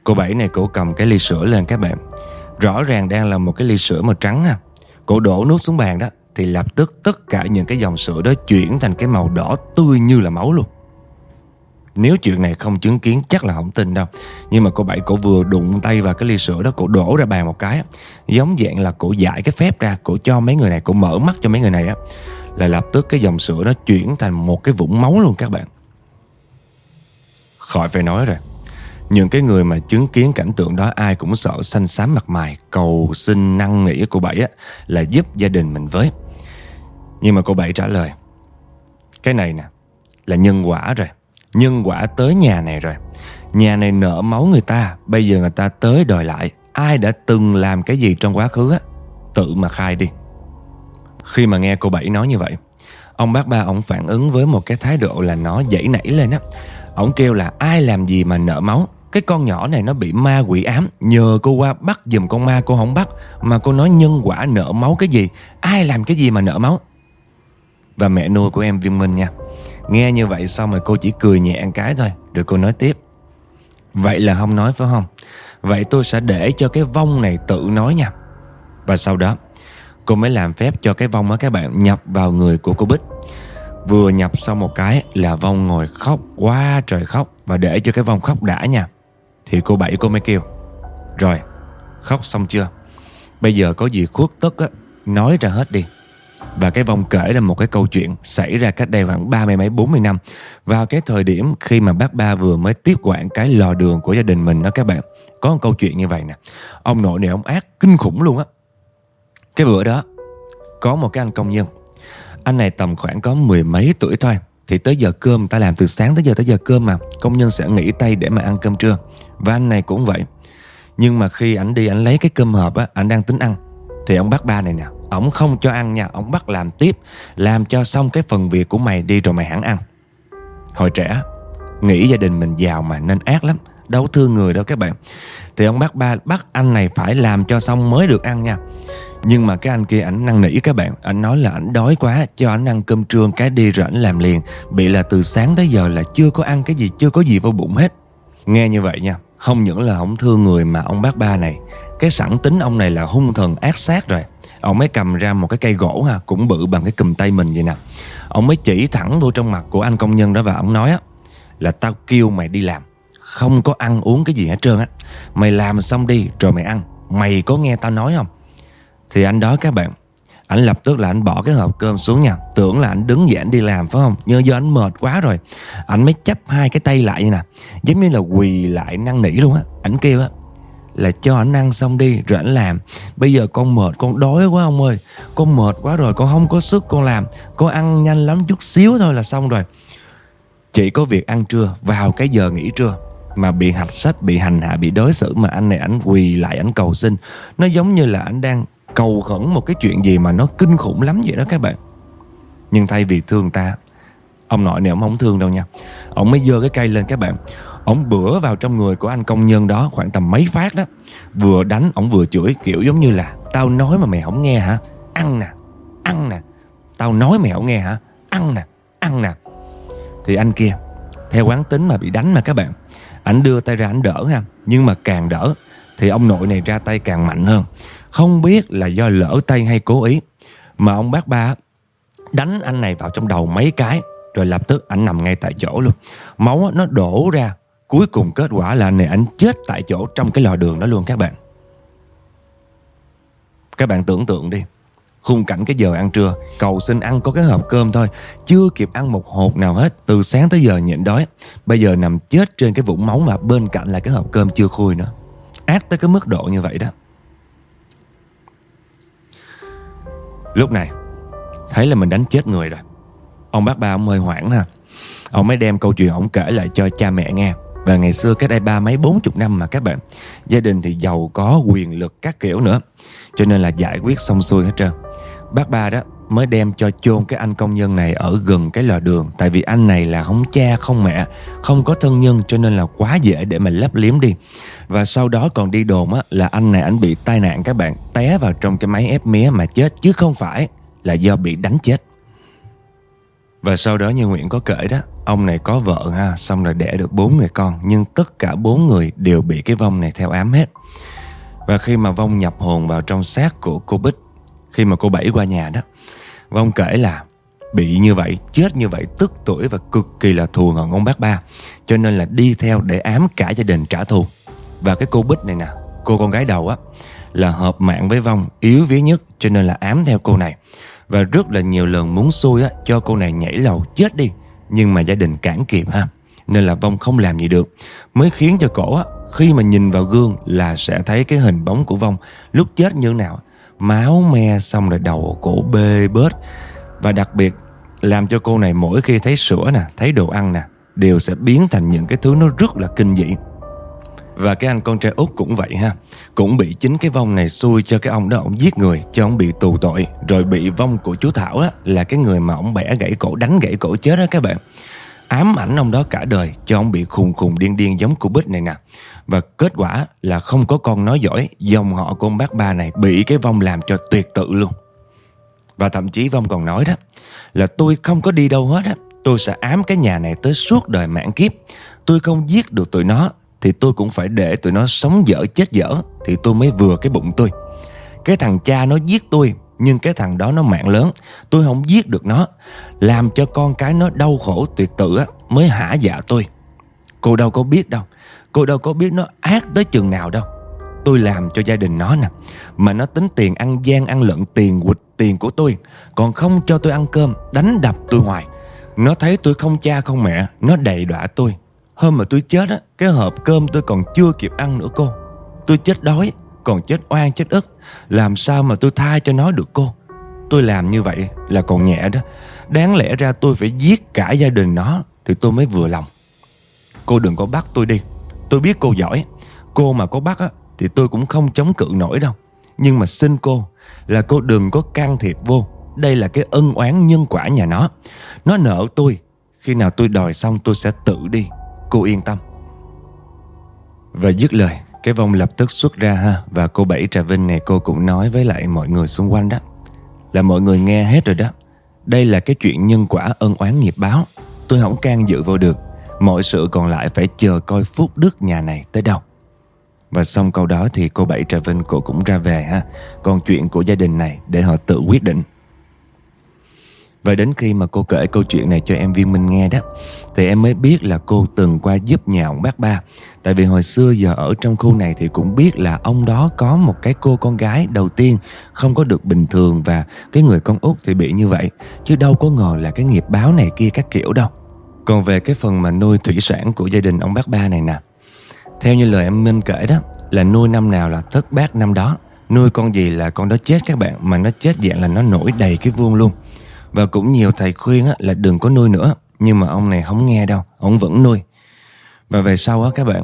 Cô Bảy này cổ cầm cái ly sữa lên các bạn. Rõ ràng đang là một cái ly sữa màu trắng ha. Cổ đổ nước xuống bàn đó, thì lập tức tất cả những cái dòng sữa đó chuyển thành cái màu đỏ tươi như là máu luôn. Nếu chuyện này không chứng kiến chắc là không tin đâu. Nhưng mà cô Bảy cổ vừa đụng tay vào cái ly sữa đó Cổ đổ ra bàn một cái Giống dạng là cổ giải cái phép ra Cổ cho mấy người này, cổ mở mắt cho mấy người này á. Là lập tức cái dòng sữa đó chuyển thành một cái vũng máu luôn các bạn. Khỏi phải nói rồi. Những cái người mà chứng kiến cảnh tượng đó ai cũng sợ xanh xám mặt mày cầu xin năn nỉ cô Bảy á, là giúp gia đình mình với. Nhưng mà cô Bảy trả lời Cái này nè Là nhân quả rồi. Nhân quả tới nhà này rồi. Nhà này nợ máu người ta, Bây giờ người ta tới đòi lại. Ai đã từng làm cái gì trong quá khứ á, Tự mà khai đi. Khi mà nghe cô Bảy nói như vậy, Ông bác ba ông phản ứng với một cái thái độ là nó dãy nảy lên á. Ông kêu là ai làm gì mà nợ máu? Cái con nhỏ này nó bị ma quỷ ám. Nhờ cô qua bắt giùm con ma cô không bắt, Mà cô nói nhân quả nợ máu cái gì? Ai làm cái gì mà nợ máu? Và mẹ nuôi của em Viên Minh nha. Nghe như vậy xong rồi cô chỉ cười nhẹ một cái thôi, rồi cô nói tiếp. Vậy là không nói phải không? Vậy tôi sẽ để cho cái vong này tự nói nha. Và sau đó, cô mới làm phép cho cái vong đó các bạn nhập vào người của cô Bích. Vừa nhập xong một cái là vong ngồi khóc quá trời khóc và để cho cái vong khóc đã nha. Thì cô Bảy cô mới kêu. Rồi, khóc xong chưa? Bây giờ có gì khuất tức á, nói ra hết đi. Và cái vong kể là một cái câu chuyện xảy ra cách đây khoảng ba mươi mấy, bốn mươi năm. Vào cái thời điểm khi mà bác ba vừa mới tiếp quản cái lò đường của gia đình mình đó các bạn, Có một câu chuyện như vậy nè. Ông nội này ông ác kinh khủng luôn á. Cái bữa đó, Có một cái anh công nhân. Anh này tầm khoảng có mười mấy tuổi thôi, Thì tới giờ cơm ta làm từ sáng tới giờ tới giờ cơm mà, Công nhân sẽ nghỉ tay để mà ăn cơm trưa. Và anh này cũng vậy. Nhưng mà khi ảnh đi, ảnh lấy cái cơm hộp á, Ảnh đang tính ăn, Thì ông bác ba này nè Ông không cho ăn nha Ông bắt làm tiếp. Làm cho xong cái phần việc của mày đi rồi mày hẳn ăn. Hồi trẻ, Nghĩ gia đình mình giàu mà nên ác lắm, Đâu thương người đâu các bạn. Thì ông bác ba bắt anh này phải làm cho xong mới được ăn nha. Nhưng mà cái anh kia ảnh năn nỉ các bạn, Ảnh nói là ảnh đói quá, Cho ảnh ăn cơm trưa cái đi rồi ảnh làm liền. Bị là từ sáng tới giờ là chưa có ăn cái gì, Chưa có gì vô bụng hết. Nghe như vậy nha, Không những là ông thương người mà ông bác ba này, Cái sẵn tính ông này là hung thần ác sát rồi. Ông mới cầm ra một cái cây gỗ ha, Cũng bự bằng cái cùm tay mình vậy nè. Ông mới chỉ thẳng vô trong mặt của anh công nhân đó Và ông nói á, Là tao kêu mày đi làm, Không có ăn uống cái gì hết trơn á. Mày làm xong đi, rồi mày ăn. Mày có nghe tao nói không? Thì anh đó các bạn, Anh lập tức là anh bỏ cái hộp cơm xuống nha. Tưởng là anh đứng dậy anh đi làm, phải không? Nhưng do anh mệt quá rồi. Anh mới chấp hai cái tay lại như nè, Giống như là quỳ lại năn nỉ luôn á. Anh kêu á là cho anh ăn xong đi, rồi anh làm. Bây giờ con mệt, con đói quá ông ơi. Con mệt quá rồi, con không có sức con làm. Con ăn nhanh lắm, chút xíu thôi là xong rồi. Chỉ có việc ăn trưa, vào cái giờ nghỉ trưa. Mà bị hạch sách, bị hành hạ, bị đối xử mà anh này anh quỳ lại anh cầu xin. Nó giống như là anh đang cầu khẩn một cái chuyện gì mà nó kinh khủng lắm vậy đó các bạn. Nhưng thay vì thương ta, ông nội này ông không thương đâu nha. Ông mới giơ cái cây lên các bạn. Ông bữa vào trong người của anh công nhân đó khoảng tầm mấy phát đó. Vừa đánh ông vừa chửi kiểu giống như là Tao nói mà mày không nghe hả? Ăn nè, ăn nè. Tao nói mày không nghe hả? Ăn nè, ăn nè. Thì anh kia Theo quán tính mà bị đánh mà các bạn Anh đưa tay ra anh đỡ ha Nhưng mà càng đỡ Thì ông nội này ra tay càng mạnh hơn. Không biết là do lỡ tay hay cố ý Mà ông bác ba Đánh anh này vào trong đầu mấy cái Rồi lập tức anh nằm ngay tại chỗ luôn. Máu nó đổ ra Cuối cùng kết quả là này anh chết tại chỗ trong cái lò đường đó luôn các bạn. Các bạn tưởng tượng đi. Khung cảnh cái giờ ăn trưa, cầu xin ăn có cái hộp cơm thôi, chưa kịp ăn một hột nào hết, từ sáng tới giờ nhịn đói. Bây giờ nằm chết trên cái vũng máu mà bên cạnh là cái hộp cơm chưa khui nữa. Ác tới cái mức độ như vậy đó. Lúc này, thấy là mình đánh chết người rồi. Ông bác ba ông hơi hoảng ha. Ông mới đem câu chuyện ông kể lại cho cha mẹ nghe và ngày xưa cách đây ba mấy, bốn chục năm mà các bạn, Gia đình thì giàu có, quyền lực các kiểu nữa. Cho nên là giải quyết xong xuôi hết trơn. Bác ba đó mới đem cho chôn cái anh công nhân này ở gần cái lò đường. Tại vì anh này là không cha, không mẹ, Không có thân nhân, cho nên là quá dễ để mà lấp liếm đi. Và sau đó còn đi đồn á, là anh này, anh bị tai nạn các bạn, Té vào trong cái máy ép mía mà chết. Chứ không phải là do bị đánh chết. Và sau đó như Nguyễn có kể đó Ông này có vợ ha Xong rồi đẻ được bốn người con Nhưng tất cả bốn người đều bị cái vong này theo ám hết. Và khi mà vong nhập hồn vào trong xác của cô Bích Khi mà cô Bảy qua nhà đó Vong kể là Bị như vậy, chết như vậy Tức tuổi và cực kỳ là thù hận ông bác ba. Cho nên là đi theo để ám cả gia đình trả thù. Và cái cô Bích này nè Cô con gái đầu á Là hợp mạng với vong yếu vía nhất Cho nên là ám theo cô này. Và rất là nhiều lần muốn xui á, Cho cô này nhảy lầu chết đi. Nhưng mà gia đình cản kịp ha. Nên là Vong không làm gì được. Mới khiến cho cổ á, Khi mà nhìn vào gương là sẽ thấy cái hình bóng của Vong Lúc chết như thế nào. Máu me xong rồi đầu cổ bê bết. Và đặc biệt, Làm cho cô này mỗi khi thấy sữa nè, Thấy đồ ăn nè, Đều sẽ biến thành những cái thứ nó rất là kinh dị và cái anh con trai út cũng vậy ha. Cũng bị chính cái vong này xui cho cái ông đó, Ông giết người, cho ông bị tù tội. Rồi bị vong của chú Thảo á, Là cái người mà ông bẻ gãy cổ, đánh gãy cổ chết đó các bạn. Ám ảnh ông đó cả đời, Cho ông bị khùng khùng điên điên giống của Bích này nè. Và kết quả là không có con nói giỏi, Dòng họ của ông bác ba này Bị cái vong làm cho tuyệt tự luôn. Và thậm chí vong còn nói đó, Là tôi không có đi đâu hết á, Tôi sẽ ám cái nhà này tới suốt đời mãn kiếp. Tôi không giết được tụi nó thì tôi cũng phải để tụi nó sống dở, chết dở. Thì tôi mới vừa cái bụng tôi. Cái thằng cha nó giết tôi, Nhưng cái thằng đó nó mạng lớn. Tôi không giết được nó. Làm cho con cái nó đau khổ tuyệt tự á, Mới hả dạ tôi. Cô đâu có biết đâu. Cô đâu có biết nó ác tới chừng nào đâu. Tôi làm cho gia đình nó nè. Mà nó tính tiền ăn gian, ăn lận, tiền quỵt, tiền của tôi. Còn không cho tôi ăn cơm, Đánh đập tôi hoài. Nó thấy tôi không cha không mẹ, Nó đầy đọa tôi. Hôm mà tôi chết á Cái hộp cơm tôi còn chưa kịp ăn nữa cô. Tôi chết đói Còn chết oan chết ức. Làm sao mà tôi tha cho nó được cô? Tôi làm như vậy là còn nhẹ đó. Đáng lẽ ra tôi phải giết cả gia đình nó Thì tôi mới vừa lòng. Cô đừng có bắt tôi đi. Tôi biết cô giỏi. Cô mà có bắt á, thì tôi cũng không chống cự nổi đâu. Nhưng mà xin cô Là cô đừng có can thiệp vô. Đây là cái ân oán nhân quả nhà nó. Nó nợ tôi. Khi nào tôi đòi xong tôi sẽ tự đi. Cô yên tâm. Và dứt lời, Cái vong lập tức xuất ra ha. Và cô Bảy Trà Vinh này cô cũng nói với lại mọi người xung quanh đó. Là mọi người nghe hết rồi đó. Đây là cái chuyện nhân quả ân oán nghiệp báo. Tôi không can dự vô được. Mọi sự còn lại phải chờ coi phúc đức nhà này tới đâu. Và xong câu đó thì cô Bảy Trà Vinh cô cũng ra về ha. Còn chuyện của gia đình này để họ tự quyết định và đến khi mà cô kể câu chuyện này cho em Viên Minh nghe đó, Thì em mới biết là cô từng qua giúp nhà ông bác ba. Tại vì hồi xưa giờ ở trong khu này thì cũng biết là ông đó có một cái cô con gái đầu tiên Không có được bình thường và cái người con út thì bị như vậy. Chứ đâu có ngờ là cái nghiệp báo này kia các kiểu đâu. Còn về cái phần mà nuôi thủy sản của gia đình ông bác ba này nè. Theo như lời em Minh kể đó, Là nuôi năm nào là thất bát năm đó. Nuôi con gì là con đó chết các bạn, Mà nó chết dạng là nó nổi đầy cái vuông luôn và cũng nhiều thầy khuyên á, là đừng có nuôi nữa. Nhưng mà ông này không nghe đâu Ông vẫn nuôi. Và về sau á các bạn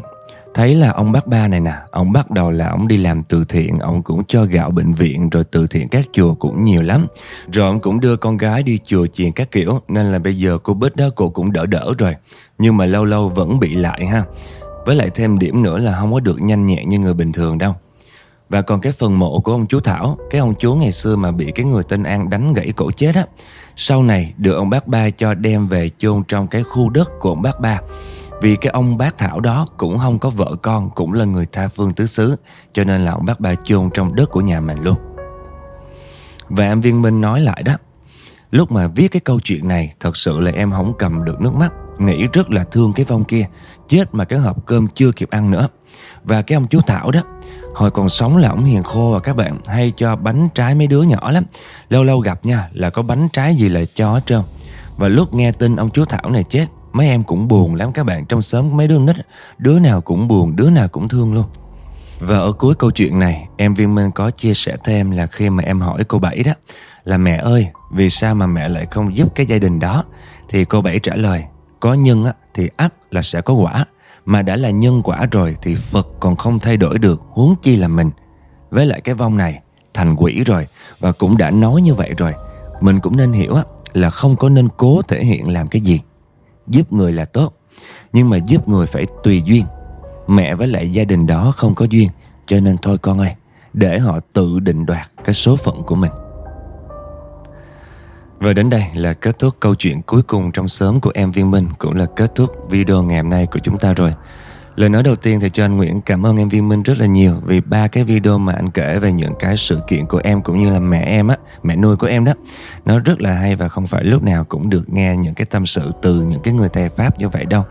Thấy là ông bác ba này nè Ông bắt đầu là ông đi làm từ thiện Ông cũng cho gạo bệnh viện Rồi từ thiện các chùa cũng nhiều lắm. Rồi ông cũng đưa con gái đi chùa chiền các kiểu Nên là bây giờ cô Bích đó cô cũng đỡ đỡ rồi. Nhưng mà lâu lâu vẫn bị lại ha. Với lại thêm điểm nữa là không có được nhanh nhẹn như người bình thường đâu. Và còn cái phần mộ của ông chú Thảo Cái ông chú ngày xưa mà bị cái người tên An đánh gãy cổ chết á sau này được ông bác ba cho đem về chôn trong cái khu đất của ông bác ba. Vì cái ông bác Thảo đó cũng không có vợ con, Cũng là người tha phương tứ xứ, Cho nên là ông bác ba chôn trong đất của nhà mình luôn. Và em Viên Minh nói lại đó, Lúc mà viết cái câu chuyện này, Thật sự là em không cầm được nước mắt, Nghĩ rất là thương cái vong kia, Chết mà cái hộp cơm chưa kịp ăn nữa. Và cái ông chú Thảo đó Hồi còn sống là ông hiền khô và các bạn hay cho bánh trái mấy đứa nhỏ lắm. Lâu lâu gặp nha là có bánh trái gì là cho hết trơn. Và lúc nghe tin ông chú Thảo này chết Mấy em cũng buồn lắm các bạn. Trong xóm mấy đứa nít Đứa nào cũng buồn, đứa nào cũng thương luôn. Và ở cuối câu chuyện này Em Viên Minh có chia sẻ thêm là khi mà em hỏi cô Bảy đó Là mẹ ơi Vì sao mà mẹ lại không giúp cái gia đình đó? Thì cô Bảy trả lời Có nhân thì ắt là sẽ có quả mà đã là nhân quả rồi thì Phật còn không thay đổi được huống chi là mình. Với lại cái vong này thành quỷ rồi và cũng đã nói như vậy rồi. Mình cũng nên hiểu là không có nên cố thể hiện làm cái gì. Giúp người là tốt, nhưng mà giúp người phải tùy duyên. Mẹ với lại gia đình đó không có duyên, cho nên thôi con ơi, để họ tự định đoạt cái số phận của mình. Và đến đây là kết thúc câu chuyện cuối cùng trong sớm của em Viên Minh Cũng là kết thúc video ngày hôm nay của chúng ta rồi Lời nói đầu tiên thì cho anh Nguyễn cảm ơn em Viên Minh rất là nhiều vì ba cái video mà anh kể về những cái sự kiện của em cũng như là mẹ em á, mẹ nuôi của em đó. Nó rất là hay và không phải lúc nào cũng được nghe những cái tâm sự từ những cái người thầy Pháp như vậy đâu.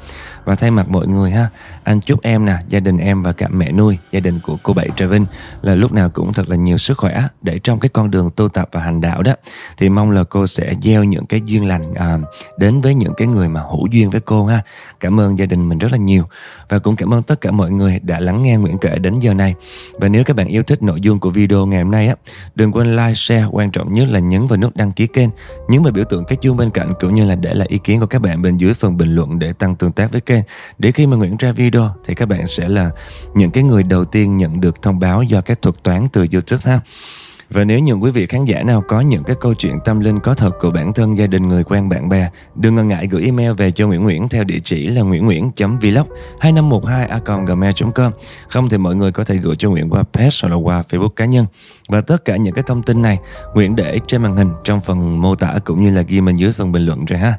Và thay mặt mọi người ha, anh chúc em nè, gia đình em và cả mẹ nuôi, gia đình của cô Bảy Trà Vinh là lúc nào cũng thật là nhiều sức khỏe để trong cái con đường tu tập và hành đạo đó thì mong là cô sẽ gieo những cái duyên lành à, đến với những cái người mà hữu duyên với cô ha. Cảm ơn gia đình mình rất là nhiều và cũng cảm ơn tất cả mọi người đã lắng nghe Nguyễn kể đến giờ này. Và nếu các bạn yêu thích nội dung của video ngày hôm nay á, đừng quên like, share, quan trọng nhất là nhấn vào nút đăng ký kênh, nhấn vào biểu tượng cái chuông bên cạnh cũng như là để lại ý kiến của các bạn bên dưới phần bình luận để tăng tương tác với kênh. Để khi mà Nguyễn ra video thì các bạn sẽ là những cái người đầu tiên nhận được thông báo do các thuật toán từ YouTube ha. Và nếu những quý vị khán giả nào có những cái câu chuyện tâm linh có thật của bản thân, gia đình, người quen, bạn bè, đừng ngần ngại gửi email về cho Nguyễn Nguyễn theo địa chỉ là nguyễn nguyễn vlog 2512 gmail com Không thì mọi người có thể gửi cho Nguyễn qua page hoặc là qua Facebook cá nhân. Và tất cả những cái thông tin này Nguyễn để trên màn hình trong phần mô tả cũng như là ghi bên dưới phần bình luận rồi ha.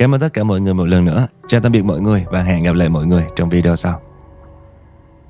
Cảm ơn tất cả mọi người một lần nữa. Chào tạm biệt mọi người và hẹn gặp lại mọi người trong video sau.